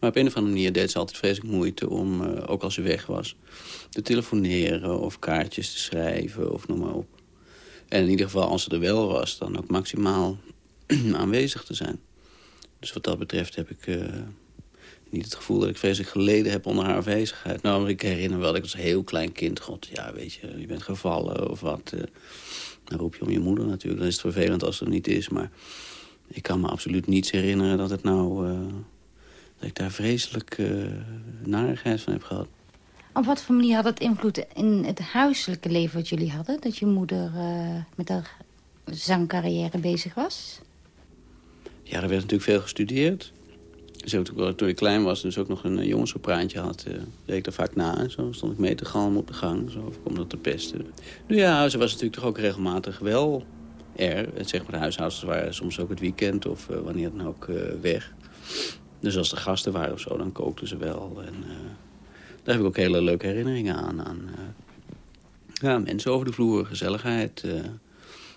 Maar op een of andere manier deed ze altijd vreselijk moeite om, eh, ook als ze weg was, te telefoneren of kaartjes te schrijven of noem maar op. En in ieder geval, als ze er wel was, dan ook maximaal aanwezig te zijn. Dus wat dat betreft heb ik eh, niet het gevoel dat ik vreselijk geleden heb onder haar afwezigheid. Nou, ik herinner wel dat ik als heel klein kind, god, ja, weet je, je bent gevallen of wat. eh, dan roep je om je moeder natuurlijk. Dan is het vervelend als het er niet is, maar ik kan me absoluut niets herinneren dat het nou... dat ik daar vreselijk eh, narigheid van heb gehad. Op wat voor manier had het invloed in het huiselijke leven wat jullie hadden? Dat je moeder eh, met haar zangcarrière bezig was? Ja, er werd natuurlijk veel gestudeerd. Ook wel, toen ik klein was, dus ook nog een uh, jongenssopraantje had, uh, deed ik er vaak na. En zo stond ik mee te galmen op de gang, zo om dat te pesten. Nou ja, ze was natuurlijk toch ook regelmatig wel er. Zeg maar, de huishoudens waren soms ook het weekend of uh, wanneer dan ook uh, weg. Dus als er gasten waren of zo, dan kookten ze wel. En uh, daar heb ik ook hele leuke herinneringen aan. aan uh, ja, mensen over de vloer, gezelligheid, uh,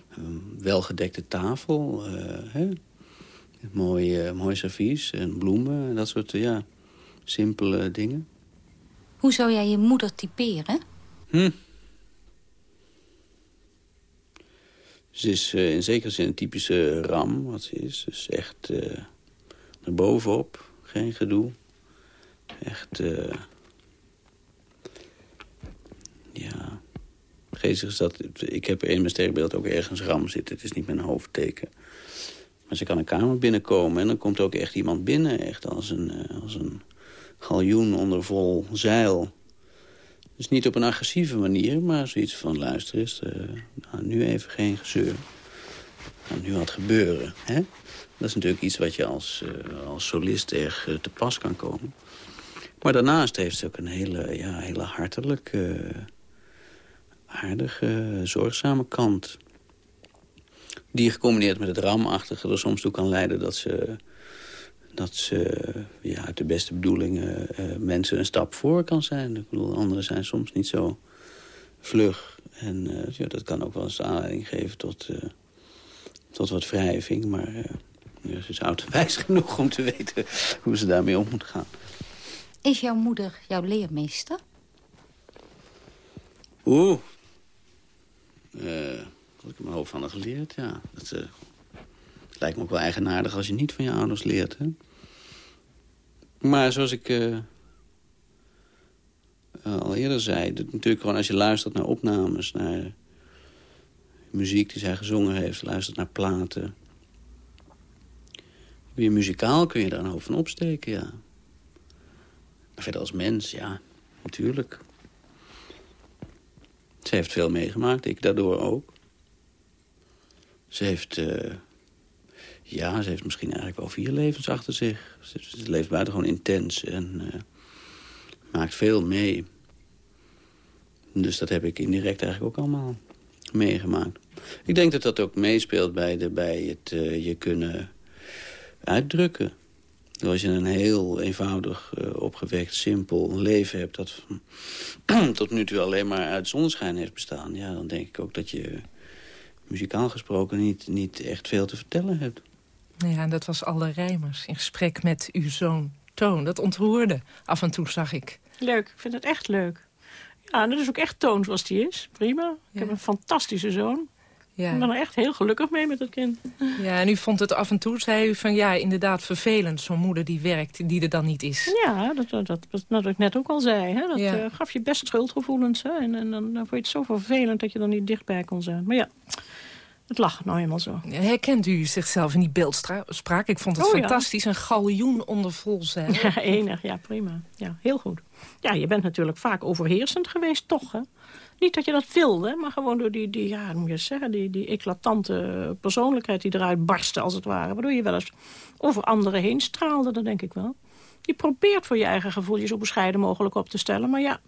een welgedekte tafel, hè? mooi, mooi servies en bloemen en dat soort ja, simpele dingen. Hoe zou jij je moeder typeren? Hm. Ze is in zekere zin een typische ram, wat ze is. Is echt bovenop, geen gedoe. Echt, uh, ja, geestig is dat... Ik heb in mijn sterrenbeeld ook ergens ram zitten. Het is niet mijn hoofdteken. Maar ze kan een kamer binnenkomen en dan komt ook echt iemand binnen. Echt als een, uh, als een galjoen onder vol zeil. Dus niet op een agressieve manier, maar zoiets van... luister eens, uh, nou, nu even geen gezeur. Nou, nu wat gebeuren, hè? Dat is natuurlijk iets wat je als, uh, als solist erg uh, te pas kan komen. Maar daarnaast heeft ze ook een hele, ja, hele hartelijke, aardige, zorgzame kant. Die gecombineerd met het ramachtige er soms toe kan leiden dat ze, dat ze ja, uit de beste bedoelingen mensen een stap voor kan zijn. Ik bedoel, anderen zijn soms niet zo vlug. En ja, dat kan ook wel eens aanleiding geven tot, tot wat wrijving, maar... Ja, ze is oud wijs genoeg om te weten hoe ze daarmee om moet gaan. Is jouw moeder jouw leermeester? Oeh. Uh, dat ik in mijn hoofd van haar geleerd, ja. Dat, uh, het lijkt me ook wel eigenaardig als je niet van je ouders leert, hè. Maar zoals ik uh, al eerder zei... Dat natuurlijk gewoon als je luistert naar opnames... naar muziek die zij gezongen heeft, luistert naar platen... Weer muzikaal kun je daar een hoop van opsteken, ja. Maar verder als mens, ja, natuurlijk. Ze heeft veel meegemaakt, ik daardoor ook. Ze heeft, uh, ja, ze heeft misschien eigenlijk wel vier levens achter zich. Ze, ze leeft buitengewoon intens en uh, maakt veel mee. Dus dat heb ik indirect eigenlijk ook allemaal meegemaakt. Ik denk dat dat ook meespeelt bij, de, bij het uh, je kunnen uitdrukken. Als je een heel eenvoudig, uh, opgewekt, simpel leven hebt... dat tot nu toe alleen maar uit zonneschijn heeft bestaan... Ja, dan denk ik ook dat je muzikaal gesproken niet, niet echt veel te vertellen hebt. Ja, en dat was Alle Rijmers in gesprek met uw zoon toon. Dat ontroerde af en toe, zag ik. Leuk, ik vind het echt leuk. Ja, dat is ook echt toon zoals die is. Prima. Ik Ja. heb een fantastische zoon. Ik ben Ja. er echt heel gelukkig mee met dat kind. ja, en u vond het af en toe, zei u, van ja, inderdaad vervelend. Zo'n moeder die werkt, die er dan niet is. Ja, dat, dat, dat, dat, wat ik net ook al zei. Hè? Dat Ja. eh, gaf je best schuldgevoelens. Hè? En, en dan, dan vond je het zo vervelend dat je er niet dichtbij kon zijn. Maar ja, het lag nou eenmaal zo. Herkent u zichzelf in die beeldspraak? Ik vond het Oh, ja. fantastisch. Een galjoen onder vol zeil. Ja, enig. Ja, prima. Ja, heel goed. Ja, je bent natuurlijk vaak overheersend geweest, toch? Hè? Niet dat je dat wilde, maar gewoon door die, die ja, moet je zeggen, die, die eclatante persoonlijkheid die eruit barstte, als het ware. Waardoor je wel eens over anderen heen straalde, dat denk ik wel. Je probeert voor je eigen gevoel je zo bescheiden mogelijk op te stellen. Maar ja,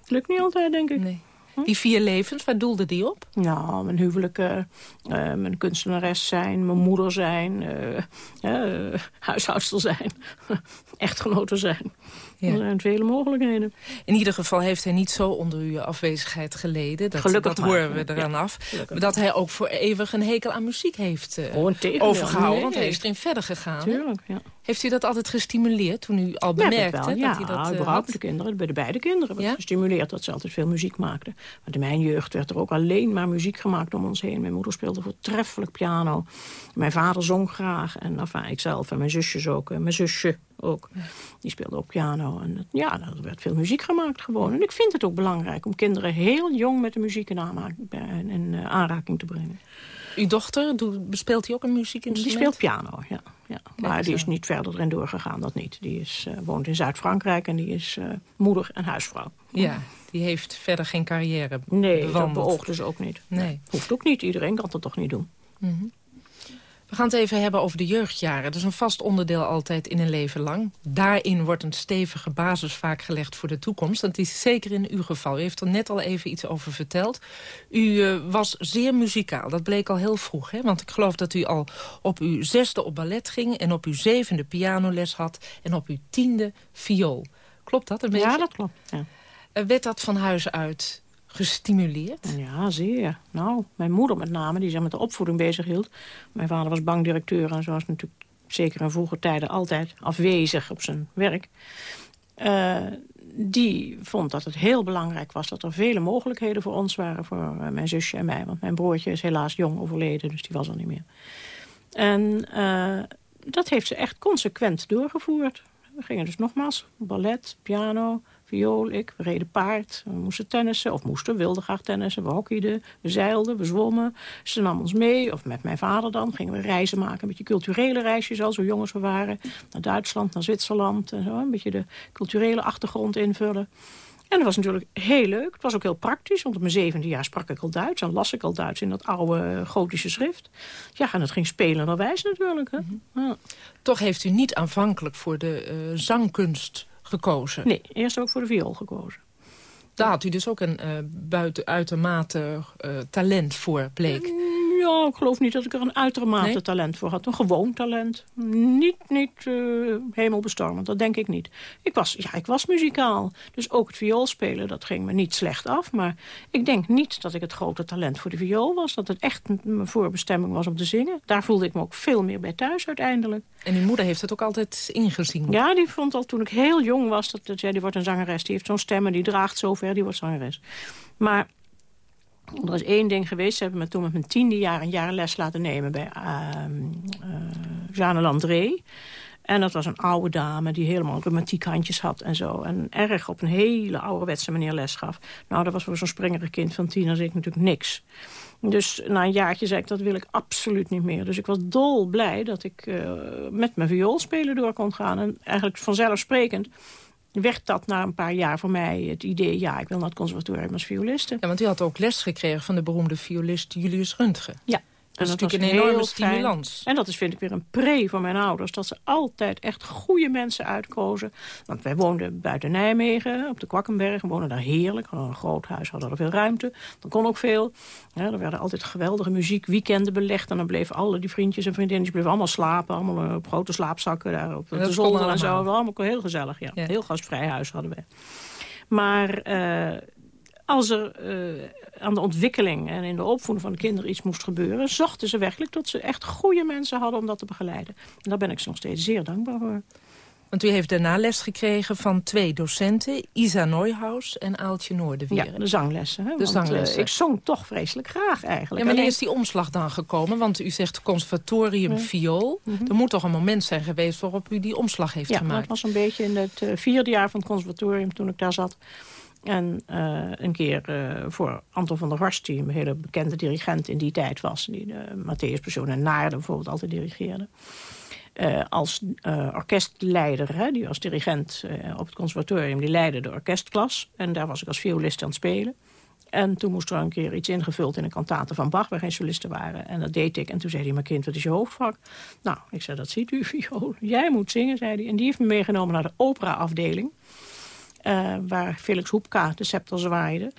het lukt niet altijd, denk ik. Nee. Die vier levens, waar doelde die op? Nou, mijn huwelijk, eh, mijn kunstenares zijn, mijn moeder zijn, eh, huishoudster zijn, echtgenoten zijn. Ja. Er zijn vele mogelijkheden. In ieder geval heeft hij niet zo onder uw afwezigheid geleden. Dat, Gelukkig dat maar. horen we eraan Ja, af. gelukkig. Dat hij ook voor eeuwig een hekel aan muziek heeft Oh, overgehouden. Nee. Want hij is erin verder gegaan. Tuurlijk, ja. Heeft u dat altijd gestimuleerd toen u al bemerkte wel. ja, dat hij dat eh, überhaupt had? bij de kinderen, bij de beide kinderen. werd Ja? gestimuleerd dat ze altijd veel muziek maakten. Want in mijn jeugd werd er ook alleen maar muziek gemaakt om ons heen. Mijn moeder speelde voortreffelijk piano. Mijn vader zong graag. En enfin, ikzelf en mijn zusjes ook. En mijn zusje ook. Die speelde ook piano. En ja, er werd veel muziek gemaakt gewoon. En ik vind het ook belangrijk om kinderen heel jong met de muziek in, eh, aanraking te brengen. Uw dochter, bespeelt hij ook een muziekinstrument? Die speelt piano, ja. ja. Maar die is niet verder erin doorgegaan, dat niet. Die is, eh, woont in Zuid-Frankrijk en die is eh, moeder en huisvrouw. Ja, die heeft verder geen carrière Nee, dat beoogden ze ook niet. Nee. Hoeft ook niet, iedereen kan dat toch niet doen. We gaan het even hebben over de jeugdjaren. Dat is een vast onderdeel altijd in een leven lang. Daarin wordt een stevige basis vaak gelegd voor de toekomst. Dat is zeker in uw geval. U heeft er net al even iets over verteld. U eh, was zeer muzikaal. Dat bleek al heel vroeg. Hè? Want ik geloof dat u al op uw zesde op ballet ging... en op uw zevende pianoles had... en op uw tiende viool. Klopt dat een beetje? Ja, dat klopt. Ja. Eh, Werd dat van huis uit gestimuleerd? ja, zeer. Nou, mijn moeder met name, die zich met de opvoeding bezig hield. Mijn vader was bankdirecteur en zo was natuurlijk zeker in vroege tijden altijd afwezig op zijn werk. Eh, die vond dat het heel belangrijk was dat er vele mogelijkheden voor ons waren, voor eh, mijn zusje en mij. Want mijn broertje is helaas jong overleden, dus die was er niet meer. En eh, dat heeft ze echt consequent doorgevoerd. We gingen dus nogmaals ballet, piano, viool, ik. We reden paard, we moesten tennissen, of moesten, wilden graag tennissen. We hockeyden, we zeilden, we zwommen. Ze nam ons mee, of met mijn vader dan, gingen we reizen maken. Een beetje culturele reisjes al, zo jong als we waren. Naar Duitsland, naar Zwitserland en zo. Een beetje de culturele achtergrond invullen. En dat was natuurlijk heel leuk. Het was ook heel praktisch, want op mijn zevende jaar sprak ik al Duits... en las ik al Duits in dat oude eh, gotische schrift. Ja, en het ging spelenderwijs natuurlijk. Hè? Ja. Toch heeft u niet aanvankelijk voor de eh, zangkunst gekozen. Nee, eerst ook voor de viool gekozen. Daar had u dus ook een eh, buiten uitermate eh, talent voor, bleek. Ja, ik geloof niet dat ik er een uitermate Nee? talent voor had. Een gewoon talent. Niet, niet eh, hemelbestormend, dat denk ik niet. Ik was, ja, ik was muzikaal. Dus ook het vioolspelen, dat ging me niet slecht af. Maar ik denk niet dat ik het grote talent voor de viool was. Dat het echt mijn voorbestemming was om te zingen. Daar voelde ik me ook veel meer bij thuis uiteindelijk. En uw moeder heeft het ook altijd ingezien. Ja, die vond al toen ik heel jong was... dat, dat ja, die wordt een zangeres, die heeft zo'n stem en die draagt zo ver, die wordt zangeres. Maar er is één ding geweest. Ze hebben me toen met mijn tiende jaar een jaar les laten nemen... bij ehm eh, Jeanne Landré. En dat was een oude dame die helemaal romantiek handjes had en zo. En erg op een hele ouderwetse manier les gaf. Nou, dat was voor zo'n springerig kind van tien als ik natuurlijk niks. Dus na een jaartje zei ik, dat wil ik absoluut niet meer. Dus ik was dol blij dat ik eh, met mijn vioolspelen door kon gaan. En eigenlijk vanzelfsprekend werd dat na een paar jaar voor mij het idee... ja, ik wil naar het conservatorium als violiste. Ja, want u had ook les gekregen van de beroemde violist Julius Röntgen. Ja. Dat is natuurlijk een enorme stimulans. En dat is, vind ik, weer een pre voor mijn ouders. Dat ze altijd echt goede mensen uitkozen. Want wij woonden buiten Nijmegen, op de Kwakkenberg. We woonden daar heerlijk. We hadden een groot huis, hadden er veel ruimte. Er kon ook veel. Ja, er werden altijd geweldige muziek, weekenden belegd. En dan bleven alle die vriendjes en vriendinnen die bleven allemaal slapen. Allemaal eh, op grote slaapzakken daar op de zolder en zo. allemaal. Allemaal heel gezellig, ja. Ja. Heel gastvrij huis hadden wij. Maar eh, als er eh, aan de ontwikkeling en in de opvoeding van de kinderen iets moest gebeuren... zochten ze werkelijk tot ze echt goede mensen hadden om dat te begeleiden. En daar ben ik ze nog steeds zeer dankbaar voor. Want u heeft daarna les gekregen van twee docenten... Isa Neuhaus en Aaltje Ja, Noorderwieren. de zanglessen. Hè? De Want, zanglessen. eh, ik zong toch vreselijk graag Ja, eigenlijk. wanneer Alleen- is die omslag dan gekomen? Want u zegt conservatorium viool. Mhm. Er moet toch een moment zijn geweest waarop u die omslag heeft Ja, gemaakt? dat was een beetje in het eh, vierde jaar van het conservatorium toen ik daar zat. En eh, een keer eh, voor Anton van der Horst, die een hele bekende dirigent in die tijd was... die de Matthäus Persoon en Naarden bijvoorbeeld altijd dirigeerde... eh, als orkestleider, hè, die was dirigent op het conservatorium... die leidde de orkestklas en daar was ik als violist aan het spelen. En toen moest er een keer iets ingevuld in een kantate van Bach... waar geen solisten waren. En dat deed ik. En toen zei hij, mijn kind, wat is je hoofdvak? Nou, ik zei, dat ziet u, viool. Jij moet zingen, zei hij. En die heeft me meegenomen naar de operaafdeling. Eh, waar Felix Hoepka de scepter zwaaide.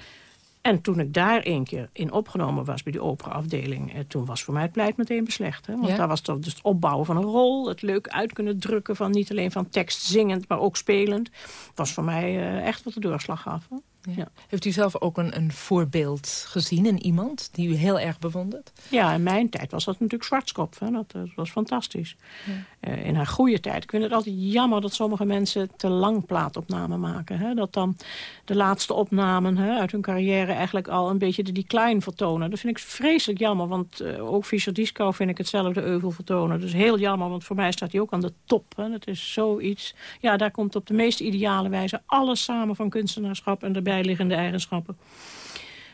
En toen ik daar een keer in opgenomen was bij die operaafdeling... Eh, toen was voor mij het pleit meteen beslecht. Hè? Want Ja? daar was toch dus het opbouwen van een rol... het leuk uit kunnen drukken van niet alleen van tekst zingend... maar ook spelend. was voor mij eh, echt wat de doorslag gaf. Ja. Heeft u zelf ook een, een voorbeeld gezien in iemand die u heel erg bewondert? Ja, in mijn tijd was dat natuurlijk Zwartskop. Hè? Dat, dat was fantastisch. Eh, in haar goede tijd. Ik vind het altijd jammer dat sommige mensen te lang plaatopnamen maken. Hè? Dat dan de laatste opnamen hè, uit hun carrière eigenlijk al een beetje de decline vertonen. Dat vind ik vreselijk jammer, want eh, ook Fischer Dieskau vind ik hetzelfde euvel vertonen. Dus heel jammer, want voor mij staat hij ook aan de top. Hè? Dat is zoiets. Ja, daar komt op de meest ideale wijze alles samen van kunstenaarschap en de bijliggende eigenschappen.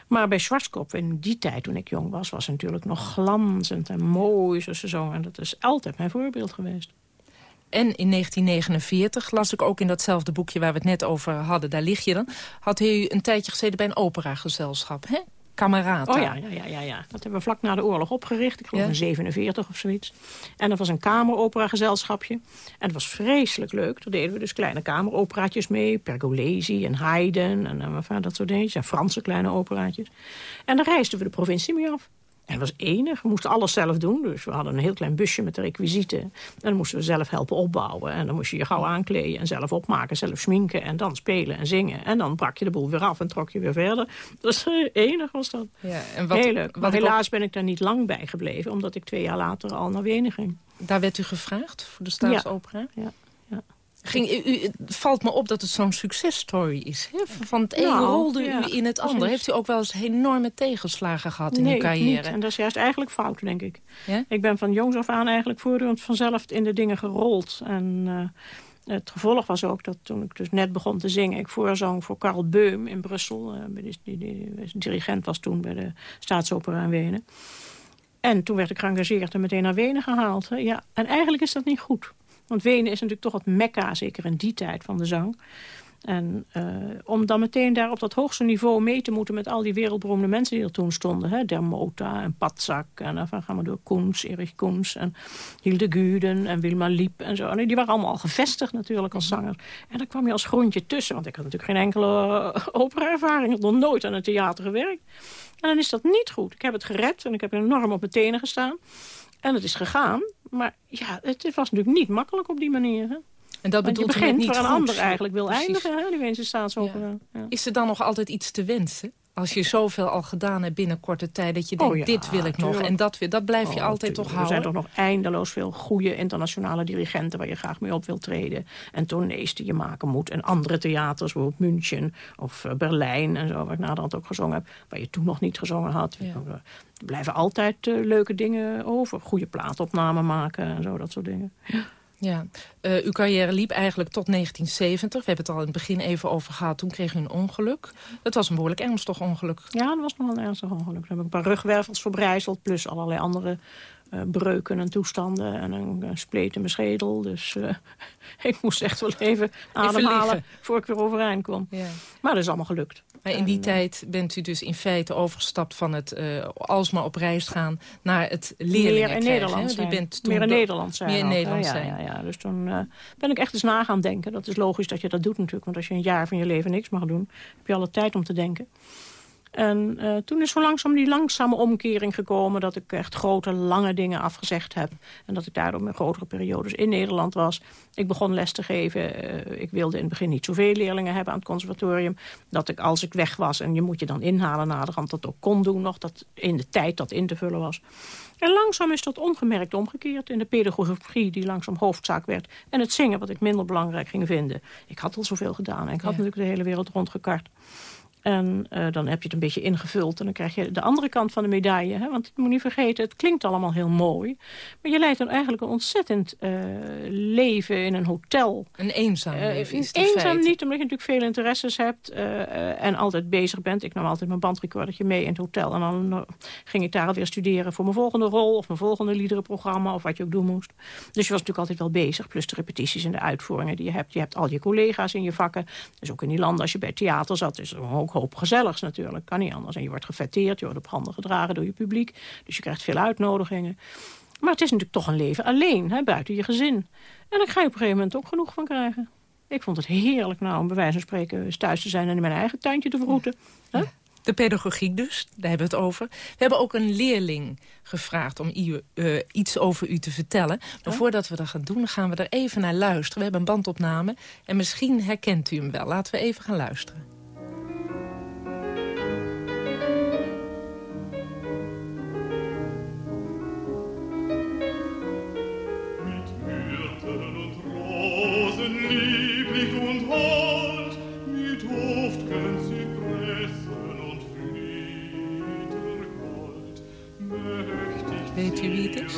Maar bij Schwarzkopf in die tijd, toen ik jong was... was het natuurlijk nog glanzend en mooi zoals ze. En dat is altijd mijn voorbeeld geweest. En in 1949 las ik ook in datzelfde boekje waar we het net over hadden... daar lig je dan, had u een tijdje gezeten bij een operagezelschap, hè? Camerata. Oh ja, ja, ja, ja. Dat hebben we vlak na de oorlog opgericht. Ik geloof in 47 of zoiets. En dat was een kameroperagezelschapje. En het was vreselijk leuk. Daar deden we dus kleine kameroperaatjes mee. Pergolesi en Haydn en, en enfin, dat soort dingetjes. En Franse kleine operaatjes. En dan reisden we de provincie mee af. En dat was enig. We moesten alles zelf doen. Dus we hadden een heel klein busje met de requisieten. En dan moesten we zelf helpen opbouwen. En dan moest je je gauw aankleden en zelf opmaken, zelf schminken. En dan spelen en zingen. En dan brak je de boel weer af en trok je weer verder. Dus eh, enig was dat. Ja, en wat, Heel leuk. Maar helaas ben ik daar niet lang bij gebleven. Omdat ik twee jaar later al naar Wenen ging. daar werd u gevraagd voor de Staatsopera? Ja, ja. Ging, u, u- het valt me op dat het zo'n successtory is. Hè? Van het een Nou, rolde ja, u in het ander. precies. Heeft u ook wel eens enorme tegenslagen gehad in nee, uw carrière? niet. En dat is juist eigenlijk fout, denk ik. Ja? Ik ben van jongs af aan eigenlijk voortdurend vanzelf in de dingen gerold. En eh, het gevolg was ook dat toen ik dus net begon te zingen... ik voorzang voor Karl Beum in Brussel. eh, die, die, die dirigent was toen bij de Staatsopera in Wenen. En toen werd ik geëngageerd en meteen naar Wenen gehaald. Hè. Ja, en eigenlijk is dat niet goed. Want Wenen is natuurlijk toch het mekka, zeker in die tijd, van de zang. En eh, om dan meteen daar op dat hoogste niveau mee te moeten... met al die wereldberoemde mensen die er toen stonden. Hè? Dermota en Patzak en dan gaan we door Koens, Erich Koens... en Hilde Guden en Wilma Liep en zo. En die waren allemaal al gevestigd natuurlijk als zanger. En daar kwam je als groentje tussen. Want ik had natuurlijk geen enkele uh, opera-ervaring. Ik had nog nooit aan een theater gewerkt. En dan is dat niet goed. Ik heb het gered en ik heb enorm op mijn tenen gestaan. En het is gegaan. Maar ja, het was natuurlijk niet makkelijk op die manier. Hè? En dat je bedoelt begint niet waar een goed. ander eigenlijk wil Precies. eindigen, hè, die Weense staatsopera. Ja. Is er dan nog altijd iets te wensen? Als je zoveel al gedaan hebt binnen korte tijd... dat je denkt, Oh ja, dit wil ik nog en dat, wil, dat blijf je Oh, altijd tuurlijk. toch Er zijn houden? toch nog eindeloos veel goede internationale dirigenten... waar je graag mee op wilt treden. En tournees die je maken moet. En andere theaters, bijvoorbeeld München of eh, Berlijn... en zo, waar ik naderhand ook gezongen heb... waar je toen nog niet gezongen had. Ja. Er blijven altijd eh, leuke dingen over. Goede plaatopnamen maken en zo, dat soort dingen. Ja. Eh, uw carrière liep eigenlijk tot 1970. We hebben het al in het begin even over gehad. Toen kreeg u een ongeluk. Dat was een behoorlijk ernstig ongeluk. Ja, dat was nog een ernstig ongeluk. Toen heb ik een paar rugwervels verbrijzeld... plus allerlei andere eh, breuken en toestanden. En een eh, spleet in mijn schedel. Dus eh, ik moest echt wel even ademhalen... voor ik weer overeind kwam. Ja. Maar dat is allemaal gelukt. Maar in die En, tijd bent u dus in feite overgestapt van het eh, alsmaar op reis gaan... naar het meer leerlingen in krijgen, Nederland zijn. Bent toen meer in Nederland zijn. meer in. Nederland zijn. Ja, ja. Dus toen ben ik echt eens na gaan denken. Dat is logisch dat je dat doet natuurlijk. Want als je een jaar van je leven niks mag doen... heb je alle tijd om te denken. En uh, toen is zo langzaam die langzame omkering gekomen... dat ik echt grote, lange dingen afgezegd heb. En dat ik daardoor met grotere periodes in Nederland was. Ik begon les te geven. Uh, ik wilde in het begin niet zoveel leerlingen hebben aan het conservatorium. Dat ik als ik weg was, en je moet je dan inhalen naderhand... dat ook kon doen nog, dat in de tijd dat in te vullen was. En langzaam is dat ongemerkt omgekeerd in de pedagogie die langzaam hoofdzaak werd. En het zingen wat ik minder belangrijk ging vinden. Ik had al zoveel gedaan en ik had ja. natuurlijk de hele wereld rondgekart. En uh, dan heb je het een beetje ingevuld. En dan krijg je de andere kant van de medaille. Hè? Want je moet niet vergeten, het klinkt allemaal heel mooi. Maar je leidt dan eigenlijk een ontzettend uh, leven in een hotel. Een eenzaam leven is Eenzaam niet, omdat je natuurlijk veel interesses hebt. en altijd bezig bent. Ik nam altijd mijn bandrecordertje mee in het hotel. En dan ging ik daar alweer studeren voor mijn volgende rol. Of mijn volgende liederenprogramma. Of wat je ook doen moest. Dus je was natuurlijk altijd wel bezig. Plus de repetities en de uitvoeringen die je hebt. Je hebt al je collega's in je vakken. Dus ook in die landen als je bij het theater zat. Dus ook hoop gezelligs natuurlijk. Kan niet anders. En je wordt gefetteerd, je wordt op handen gedragen door je publiek. Dus je krijgt veel uitnodigingen. Maar het is natuurlijk toch een leven alleen, hè, buiten je gezin. En daar ga je op een gegeven moment ook genoeg van krijgen. Ik vond het heerlijk nou om bij wijze van spreken thuis te zijn... en in mijn eigen tuintje te vroeten. Ja. De pedagogiek dus, daar hebben we het over. We hebben ook een leerling gevraagd om u, uh, iets over u te vertellen. Maar ja? voordat we dat gaan doen, gaan we er even naar luisteren. We hebben een bandopname en misschien herkent u hem wel. Laten we even gaan luisteren. Weet u wie het is?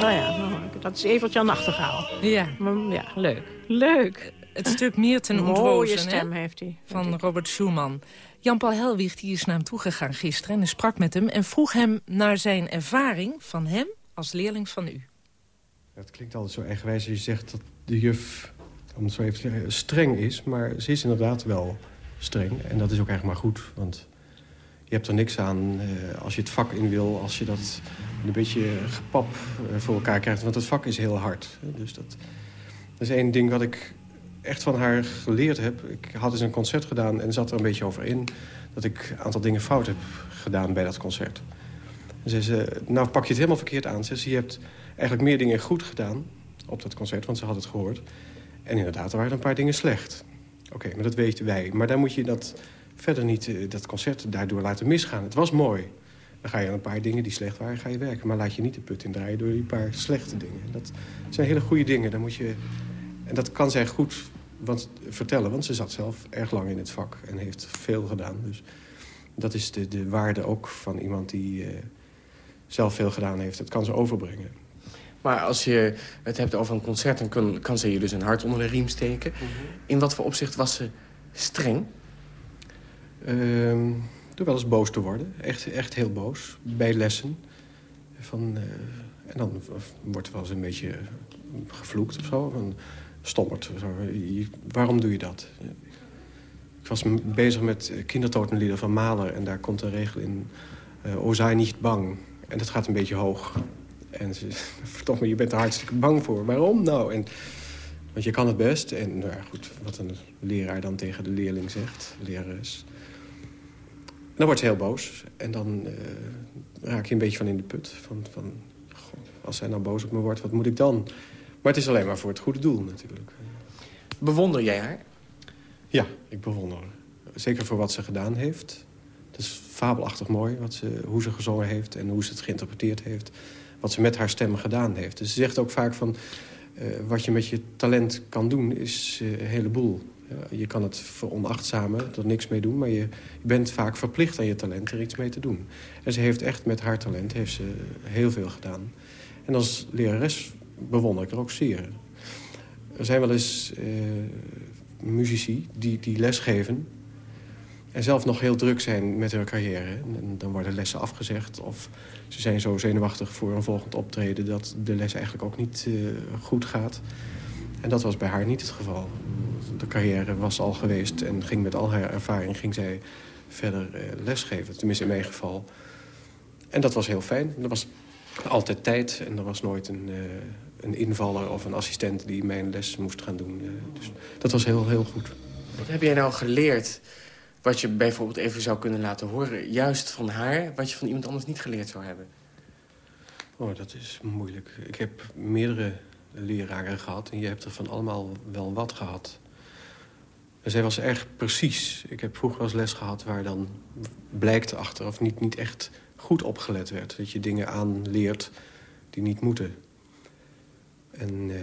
Nou ja, dat is Evertjan Nachtegaal. Ja. Ja, leuk. Leuk. Het stuk Meerten Mooie Ontwozen, stem heeft hij. Van Robert Schumann. Jan-Paul Helwig die is naar hem toegegaan gisteren en sprak met hem... en vroeg hem naar zijn ervaring van hem als leerling van u. Het klinkt altijd zo eigenwijs als je zegt dat de juf, om het zo even te zeggen, streng is. Maar ze is inderdaad wel streng. En dat is ook eigenlijk maar goed, want je hebt er niks aan uh, als je het vak in wil... als je dat een beetje gepap uh, voor elkaar krijgt. Want het vak is heel hard. Dus dat, is één ding wat ik echt van haar geleerd heb. Ik had eens een concert gedaan en zat er een beetje over in... dat ik een aantal dingen fout heb gedaan bij dat concert. En ze zei, nou pak je het helemaal verkeerd aan. Ze zei, je hebt eigenlijk meer dingen goed gedaan op dat concert... want ze had het gehoord. En inderdaad, er waren een paar dingen slecht. Oké, maar dat weten wij. Maar dan moet je dat verder niet uh, dat concert daardoor laten misgaan. Het was mooi. Dan ga je aan een paar dingen die slecht waren, ga je werken. Maar laat je niet de put indraaien door die paar slechte dingen. Dat zijn hele goede dingen. Dan moet je, en dat kan zij goed want, vertellen, want ze zat zelf erg lang in het vak en heeft veel gedaan. Dus dat is de, de waarde ook van iemand die uh, zelf veel gedaan heeft. Dat kan ze overbrengen. Maar als je het hebt over een concert, dan kan, kan ze je dus een hart onder de riem steken. Mm -hmm. In wat voor opzicht was ze streng? Um, door wel eens boos te worden. Echt, echt heel boos. Bij lessen. Van, uh, en dan wordt wel eens een beetje gevloekt of zo. Van, stommert. Zo. Waarom doe je dat? Ik was bezig met kindertotenlieder van Mahler. En daar komt een regel in. Uh, o, zij niet bang. En dat gaat een beetje hoog. En ze verdomme, je bent er hartstikke bang voor. Waarom nou? En, want je kan het best. En nou goed, wat een leraar dan tegen de leerling zegt. Lerares. Dan wordt ze heel boos. En dan uh, raak je een beetje van in de put. Van, van als zij nou boos op me wordt, wat moet ik dan? Maar het is alleen maar voor het goede doel natuurlijk. Bewonder jij haar? Ja, ik bewonder haar. Zeker voor wat ze gedaan heeft. Het is fabelachtig mooi wat ze, hoe ze gezongen heeft en hoe ze het geïnterpreteerd heeft. Wat ze met haar stem gedaan heeft. Dus ze zegt ook vaak van... Uh, wat je met je talent kan doen is uh, een heleboel. Ja, je kan het veronachtzamen, er niks mee doen... maar je, bent vaak verplicht aan je talent er iets mee te doen. En ze heeft echt met haar talent heeft ze heel veel gedaan. En als lerares bewonder ik er ook zeer. Er zijn wel eens uh, muzici die, die lesgeven... en zelf nog heel druk zijn met hun carrière. En dan worden lessen afgezegd of ze zijn zo zenuwachtig voor een volgend optreden... dat de les eigenlijk ook niet uh, goed gaat. En dat was bij haar niet het geval. De carrière was al geweest en ging met al haar ervaring ging zij verder uh, lesgeven. Tenminste in mijn geval. En dat was heel fijn. Er was altijd tijd en er was nooit een, uh, een invaller of een assistent... die mijn les moest gaan doen. Uh, dus dat was heel, heel goed. Wat heb jij nou geleerd wat je bijvoorbeeld even zou kunnen laten horen... juist van haar, wat je van iemand anders niet geleerd zou hebben? Oh, dat is moeilijk. Ik heb meerdere leraren gehad en je hebt er van allemaal wel wat gehad. En zij was erg precies. Ik heb vroeger eens les gehad waar dan blijkt achteraf niet, niet echt goed opgelet werd. Dat je dingen aanleert die niet moeten. En uh,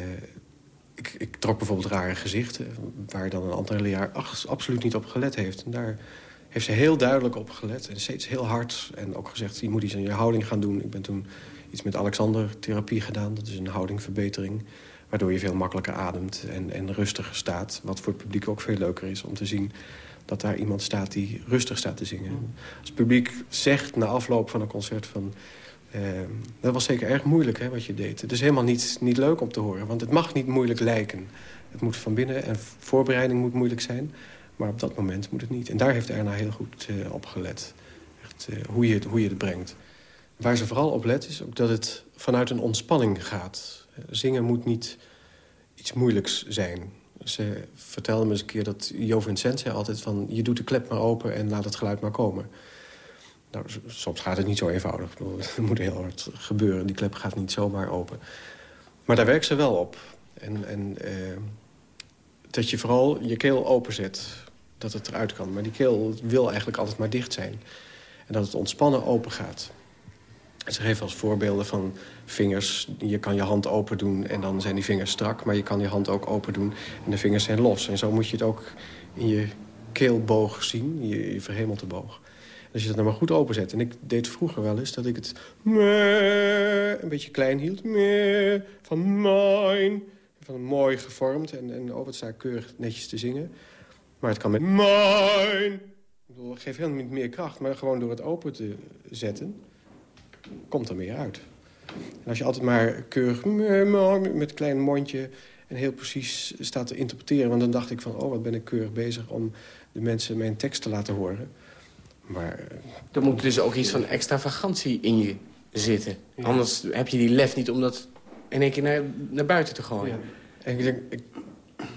ik, ik, trok bijvoorbeeld rare gezichten... waar dan een andere leraar absoluut niet op gelet heeft. En daar heeft ze heel duidelijk op gelet. En steeds heel hard. En ook gezegd, je moet iets aan je houding gaan doen. Ik ben toen iets met Alexander-therapie gedaan. Dat is een houdingverbetering. Waardoor je veel makkelijker ademt en, en rustiger staat. Wat voor het publiek ook veel leuker is om te zien dat daar iemand staat die rustig staat te zingen. Als het publiek zegt na afloop van een concert van... Uh, dat was zeker erg moeilijk hè, wat je deed. Het is helemaal niet, niet leuk om te horen, want het mag niet moeilijk lijken. Het moet van binnen en voorbereiding moet moeilijk zijn. Maar op dat moment moet het niet. En daar heeft Erna heel goed uh, op gelet. Echt, uh, hoe, je het, hoe je het brengt. Waar ze vooral op let is ook dat het vanuit een ontspanning gaat. Zingen moet niet iets moeilijks zijn. Ze vertelde me eens een keer dat Jo Vincent zei altijd van... je doet de klep maar open en laat het geluid maar komen. Nou, soms gaat het niet zo eenvoudig. Er moet heel hard gebeuren. Die klep gaat niet zomaar open. Maar daar werkt ze wel op. En, en eh, dat je vooral je keel openzet, dat het eruit kan. Maar die keel wil eigenlijk altijd maar dicht zijn. En dat het ontspannen open gaat. Ze geven als voorbeelden van vingers. Je kan je hand open doen en dan zijn die vingers strak. Maar je kan je hand ook open doen en de vingers zijn los. En zo moet je het ook in je keelboog zien, je, je verhemelte boog. als je dat nou maar goed openzet. En ik deed vroeger wel eens dat ik het een beetje klein hield. Van mijn. Van mooi gevormd en, en over het staat keurig netjes te zingen. Maar het kan met mijn. Ik geef helemaal niet meer kracht, maar gewoon door het open te zetten komt er meer uit. En als je altijd maar keurig met een klein mondje en heel precies staat te interpreteren... want dan dacht ik van, oh, wat ben ik keurig bezig om de mensen mijn tekst te laten horen. Maar... Er moet dus ook iets van extravagantie in je zitten. Anders heb je die lef niet om dat in één keer naar, naar buiten te gooien. Ja. En ik denk, ik,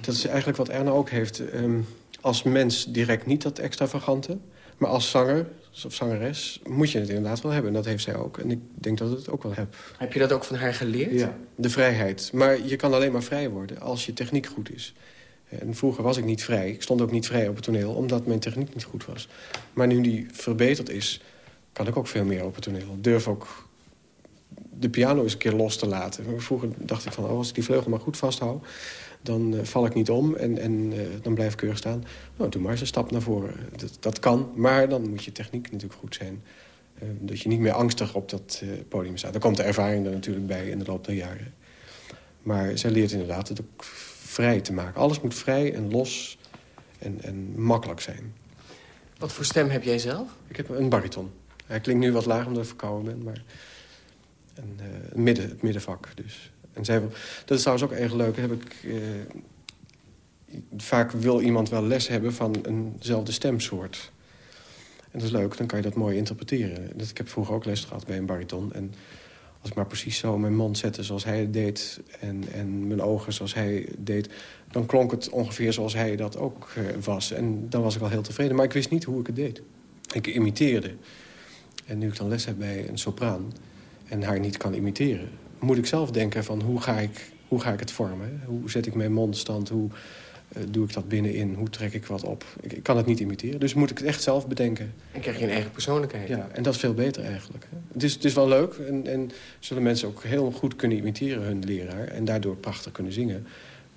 dat is eigenlijk wat Erna ook heeft. Um, als mens direct niet dat extravagante. Maar als zanger of zangeres moet je het inderdaad wel hebben. En dat heeft zij ook. En ik denk dat ik het ook wel heb. Heb je dat ook van haar geleerd? Ja, de vrijheid. Maar je kan alleen maar vrij worden als je techniek goed is. En vroeger was ik niet vrij. Ik stond ook niet vrij op het toneel, omdat mijn techniek niet goed was. Maar nu die verbeterd is, kan ik ook veel meer op het toneel. Durf ook de piano eens een keer los te laten. Vroeger dacht ik van, oh, als ik die vleugel maar goed vasthoud dan uh, val ik niet om en, en uh, dan blijf ik keurig staan. Nou, doe maar eens een stap naar voren. Dat, dat kan, maar dan moet je techniek natuurlijk goed zijn. Uh, dat je niet meer angstig op dat podium staat. Dan komt de ervaring er natuurlijk bij in de loop der jaren. Maar zij leert inderdaad het ook vrij te maken. Alles moet vrij en los en, en makkelijk zijn. Wat voor stem heb jij zelf? Ik heb een bariton. Hij klinkt nu wat laag omdat ik verkouden ben, maar een, midden, het middenvak dus. En zij, dat is trouwens ook erg leuk. Heb ik, eh, vaak wil iemand wel les hebben van eenzelfde stemsoort. En dat is leuk, dan kan je dat mooi interpreteren. Dat, ik heb vroeger ook les gehad bij een bariton. En als ik maar precies zo mijn mond zette zoals hij het deed... en, en mijn ogen zoals hij deed... dan klonk het ongeveer zoals hij dat ook uh, was. En dan was ik al heel tevreden. Maar ik wist niet hoe ik het deed. Ik imiteerde. En nu ik dan les heb bij een sopraan... en haar niet kan imiteren moet ik zelf denken van hoe ga ik, hoe ga ik het vormen? Hoe zet ik mijn mondstand? Hoe uh, doe ik dat binnenin? Hoe trek ik wat op? Ik, ik, kan het niet imiteren, dus moet ik het echt zelf bedenken. En krijg je een eigen persoonlijkheid. Ja, en dat is veel beter eigenlijk. Het is, het is wel leuk en, en zullen mensen ook heel goed kunnen imiteren hun leraar... en daardoor prachtig kunnen zingen.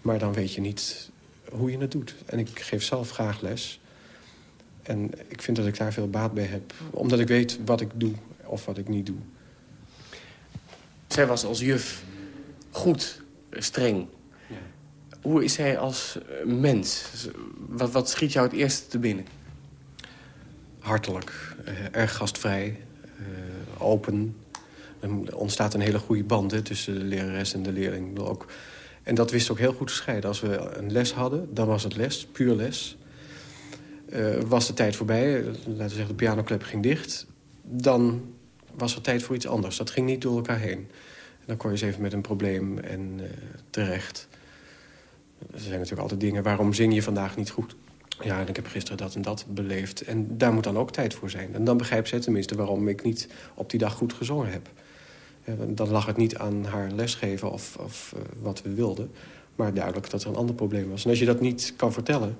Maar dan weet je niet hoe je het doet. En ik geef zelf graag les. En ik vind dat ik daar veel baat bij heb. Omdat ik weet wat ik doe of wat ik niet doe. Zij was als juf goed, streng. Ja. Hoe is zij als eh, mens? Wat, wat schiet jou het eerste te binnen? Hartelijk, uh, erg gastvrij, uh, open. Er ontstaat een hele goede band tussen de lerares en de leerling. Ook, en dat wist ook heel goed te scheiden. Als we een les hadden, dan was het les, puur les. Uh, was de tijd voorbij, laten we zeggen de pianoklep ging dicht... dan was er tijd voor iets anders. Dat ging niet door elkaar heen. En dan kon je eens even met een probleem en uh, terecht. Er zijn natuurlijk altijd dingen. Waarom zing je vandaag niet goed? Ja, en ik heb gisteren dat en dat beleefd. En daar moet dan ook tijd voor zijn. En dan begrijpt zij tenminste waarom ik niet op die dag goed gezongen heb. Eh, Dan lag het niet aan haar lesgeven of, of eh, wat we wilden. Maar duidelijk dat er een ander probleem was. En als je dat niet kan vertellen,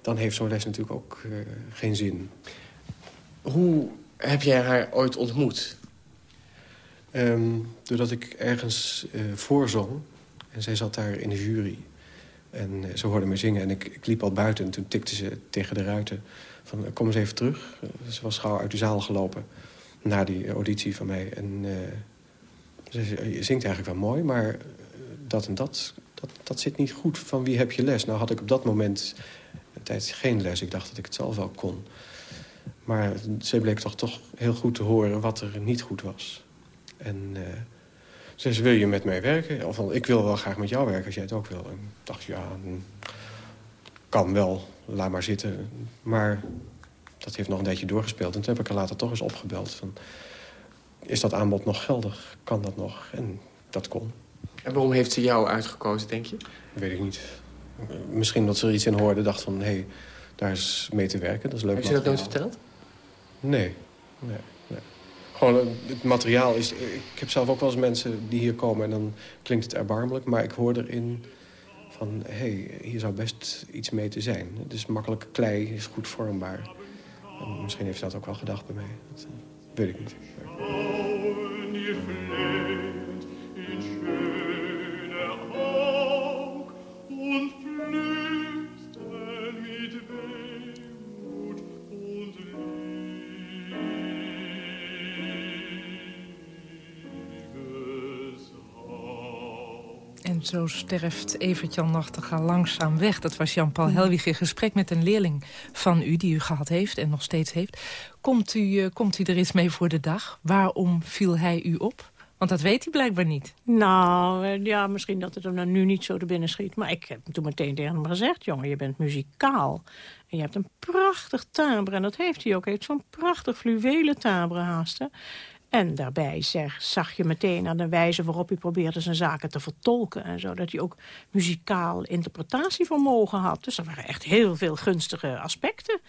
dan heeft zo'n les natuurlijk ook eh, geen zin. Hoe heb jij haar ooit ontmoet? Ehm, doordat ik ergens eh, voorzong. En zij zat daar in de jury. En eh, ze hoorde me zingen. En ik, liep al buiten. En toen tikte ze tegen de ruiten. Van, kom eens even terug. Eh, ze was gauw uit de zaal gelopen. Na die auditie van mij. En ze zei, je zingt eigenlijk wel mooi. Maar dat en dat, dat, dat zit niet goed. Van wie heb je les? Nou had ik op dat moment een tijd geen les. Ik dacht dat ik het zelf wel kon. Maar ze bleek toch, toch heel goed te horen wat er niet goed was. En eh ze zei, wil je met mij werken? Of ik wil wel graag met jou werken als jij het ook wil. En ik dacht, ja, mm, kan wel, laat maar zitten. Maar dat heeft nog een tijdje doorgespeeld. En toen heb ik er later toch eens opgebeld. Van, is dat aanbod nog geldig? Kan dat nog? En dat kon. En waarom heeft ze jou uitgekozen, denk je? Weet ik niet. Eh, Misschien dat ze er iets in hoorde. Dacht van, hé, hey, daar is mee te werken. Dat is leuk Heb je dat nooit verteld? Nee, nee, nee. Gewoon, eh, het materiaal is... Ik heb zelf ook wel eens mensen die hier komen... en dan klinkt het erbarmelijk, maar ik hoor erin van... hé, hey, hier zou best iets mee te zijn. Het is makkelijk klei, is goed vormbaar. En misschien heeft dat ook wel gedacht bij mij. Dat eh, weet ik niet. En zo sterft Evert-Jan Nachtegaal langzaam weg. Dat was Jan-Paul Helwig in gesprek met een leerling van u... die u gehad heeft en nog steeds heeft. Komt u, eh, komt u er eens mee voor de dag? Waarom viel hij u op? Want dat weet hij blijkbaar niet. Nou, eh, ja, misschien dat het hem nu niet zo te binnen schiet. Maar ik heb toen meteen tegen hem gezegd... jongen, je bent muzikaal. En je hebt een prachtig timbre. En dat heeft hij ook. Hij heeft zo'n prachtig fluwelen timbre haast. En daarbij zeg, zag je meteen aan de wijze waarop hij probeerde zijn zaken te vertolken. En zo, dat hij ook muzikaal interpretatievermogen had. Dus er waren echt heel veel gunstige aspecten.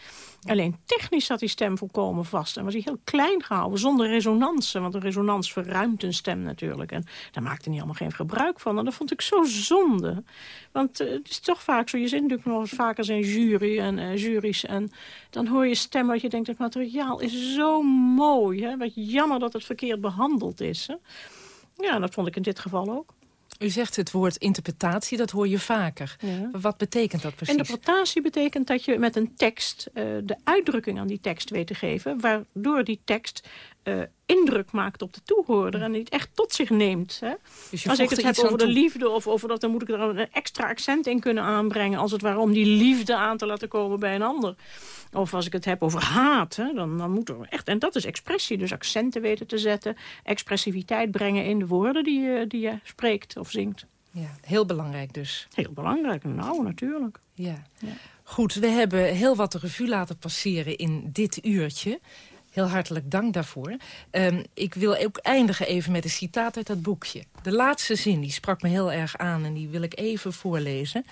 Alleen technisch zat die stem volkomen vast. En was hij heel klein gehouden, zonder resonantie. Want een resonans verruimt een stem natuurlijk. En daar maakte hij allemaal geen gebruik van. En dat vond ik zo zonde. Want eh, het is toch vaak zo, je zit natuurlijk nog eens vaker zijn jury en eh, juries. En dan hoor je stemmen dat je denkt, het materiaal is zo mooi. Hè? Wat jammer dat het verkeerd behandeld is. Hè? Ja, dat vond ik in dit geval ook. U zegt het woord interpretatie, dat hoor je vaker. Wat betekent dat precies? Interpretatie betekent dat je met een tekst eh, de uitdrukking aan die tekst weet te geven... waardoor die tekst eh, indruk maakt op de toehoorder en niet echt tot zich neemt. Hè? Dus als ik het heb over de liefde of over dat, dan moet ik er een extra accent in kunnen aanbrengen... als het ware om die liefde aan te laten komen bij een ander. Of als ik het heb over haat, hè, dan, dan moet er echt... En dat is expressie, dus accenten weten te zetten... expressiviteit brengen in de woorden die je, die je spreekt of zingt. Ja, heel belangrijk dus. Heel belangrijk, nou natuurlijk. Ja. Goed, we hebben heel wat de revue laten passeren in dit uurtje. Heel hartelijk dank daarvoor. Ehm, ik wil ook eindigen even met een citaat uit dat boekje. De laatste zin die sprak me heel erg aan en die wil ik even voorlezen.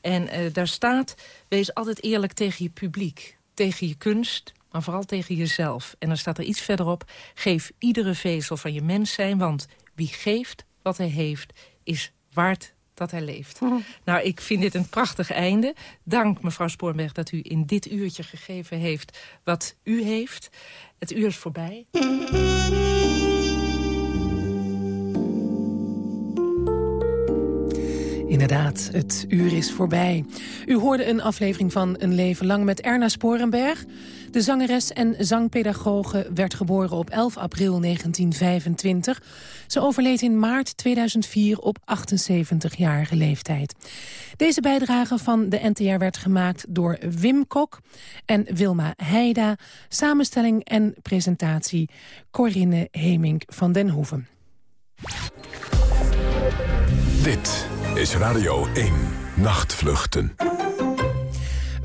En eh, daar staat, wees altijd eerlijk tegen je publiek. Tegen je kunst, maar vooral tegen jezelf. En dan staat er iets verderop, geef iedere vezel van je mens zijn... want wie geeft wat hij heeft, is waard dat hij leeft. Nou, ik vind dit een prachtig einde. Dank, mevrouw Spoorberg, dat u in dit uurtje gegeven heeft wat u heeft. Het uur is voorbij. Inderdaad, het uur is voorbij. U hoorde een aflevering van Een Leven Lang met Erna Sporenberg. De zangeres en zangpedagoge werd geboren op 11 april 1925. Ze overleed in maart 2004 op 78-jarige leeftijd. Deze bijdrage van de NTR werd gemaakt door Wim Kok en Wilma Heida. Samenstelling en presentatie Corinne Hemink van den Hoeven. Dit is Radio 1 Nachtvluchten.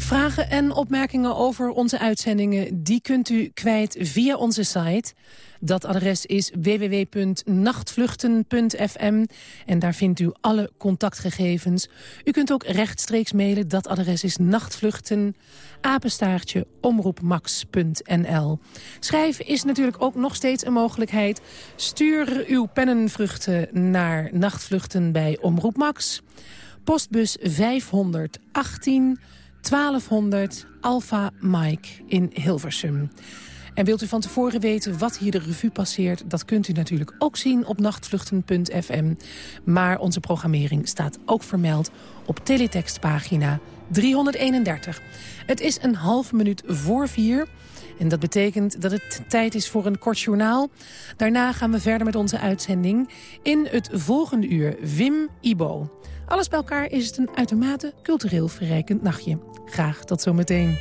Vragen en opmerkingen over onze uitzendingen... die kunt u kwijt via onze site. Dat adres is www.nachtvluchten.fm en daar vindt u alle contactgegevens. U kunt ook rechtstreeks mailen. Dat adres is nachtvluchten, apenstaartje, omroepmax.nl. Schrijven is natuurlijk ook nog steeds een mogelijkheid. Stuur uw pennenvruchten naar nachtvluchten bij Omroep Max. Postbus 518 1200 Alpha Mike in Hilversum. En wilt u van tevoren weten wat hier de revue passeert... dat kunt u natuurlijk ook zien op nachtvluchten.fm. Maar onze programmering staat ook vermeld op teletextpagina 331. Het is een half minuut voor vier... En dat betekent dat het tijd is voor een kort journaal. Daarna gaan we verder met onze uitzending. In het volgende uur Wim Ibo. Alles bij elkaar is het een uitermate cultureel verrijkend nachtje. Graag tot zometeen.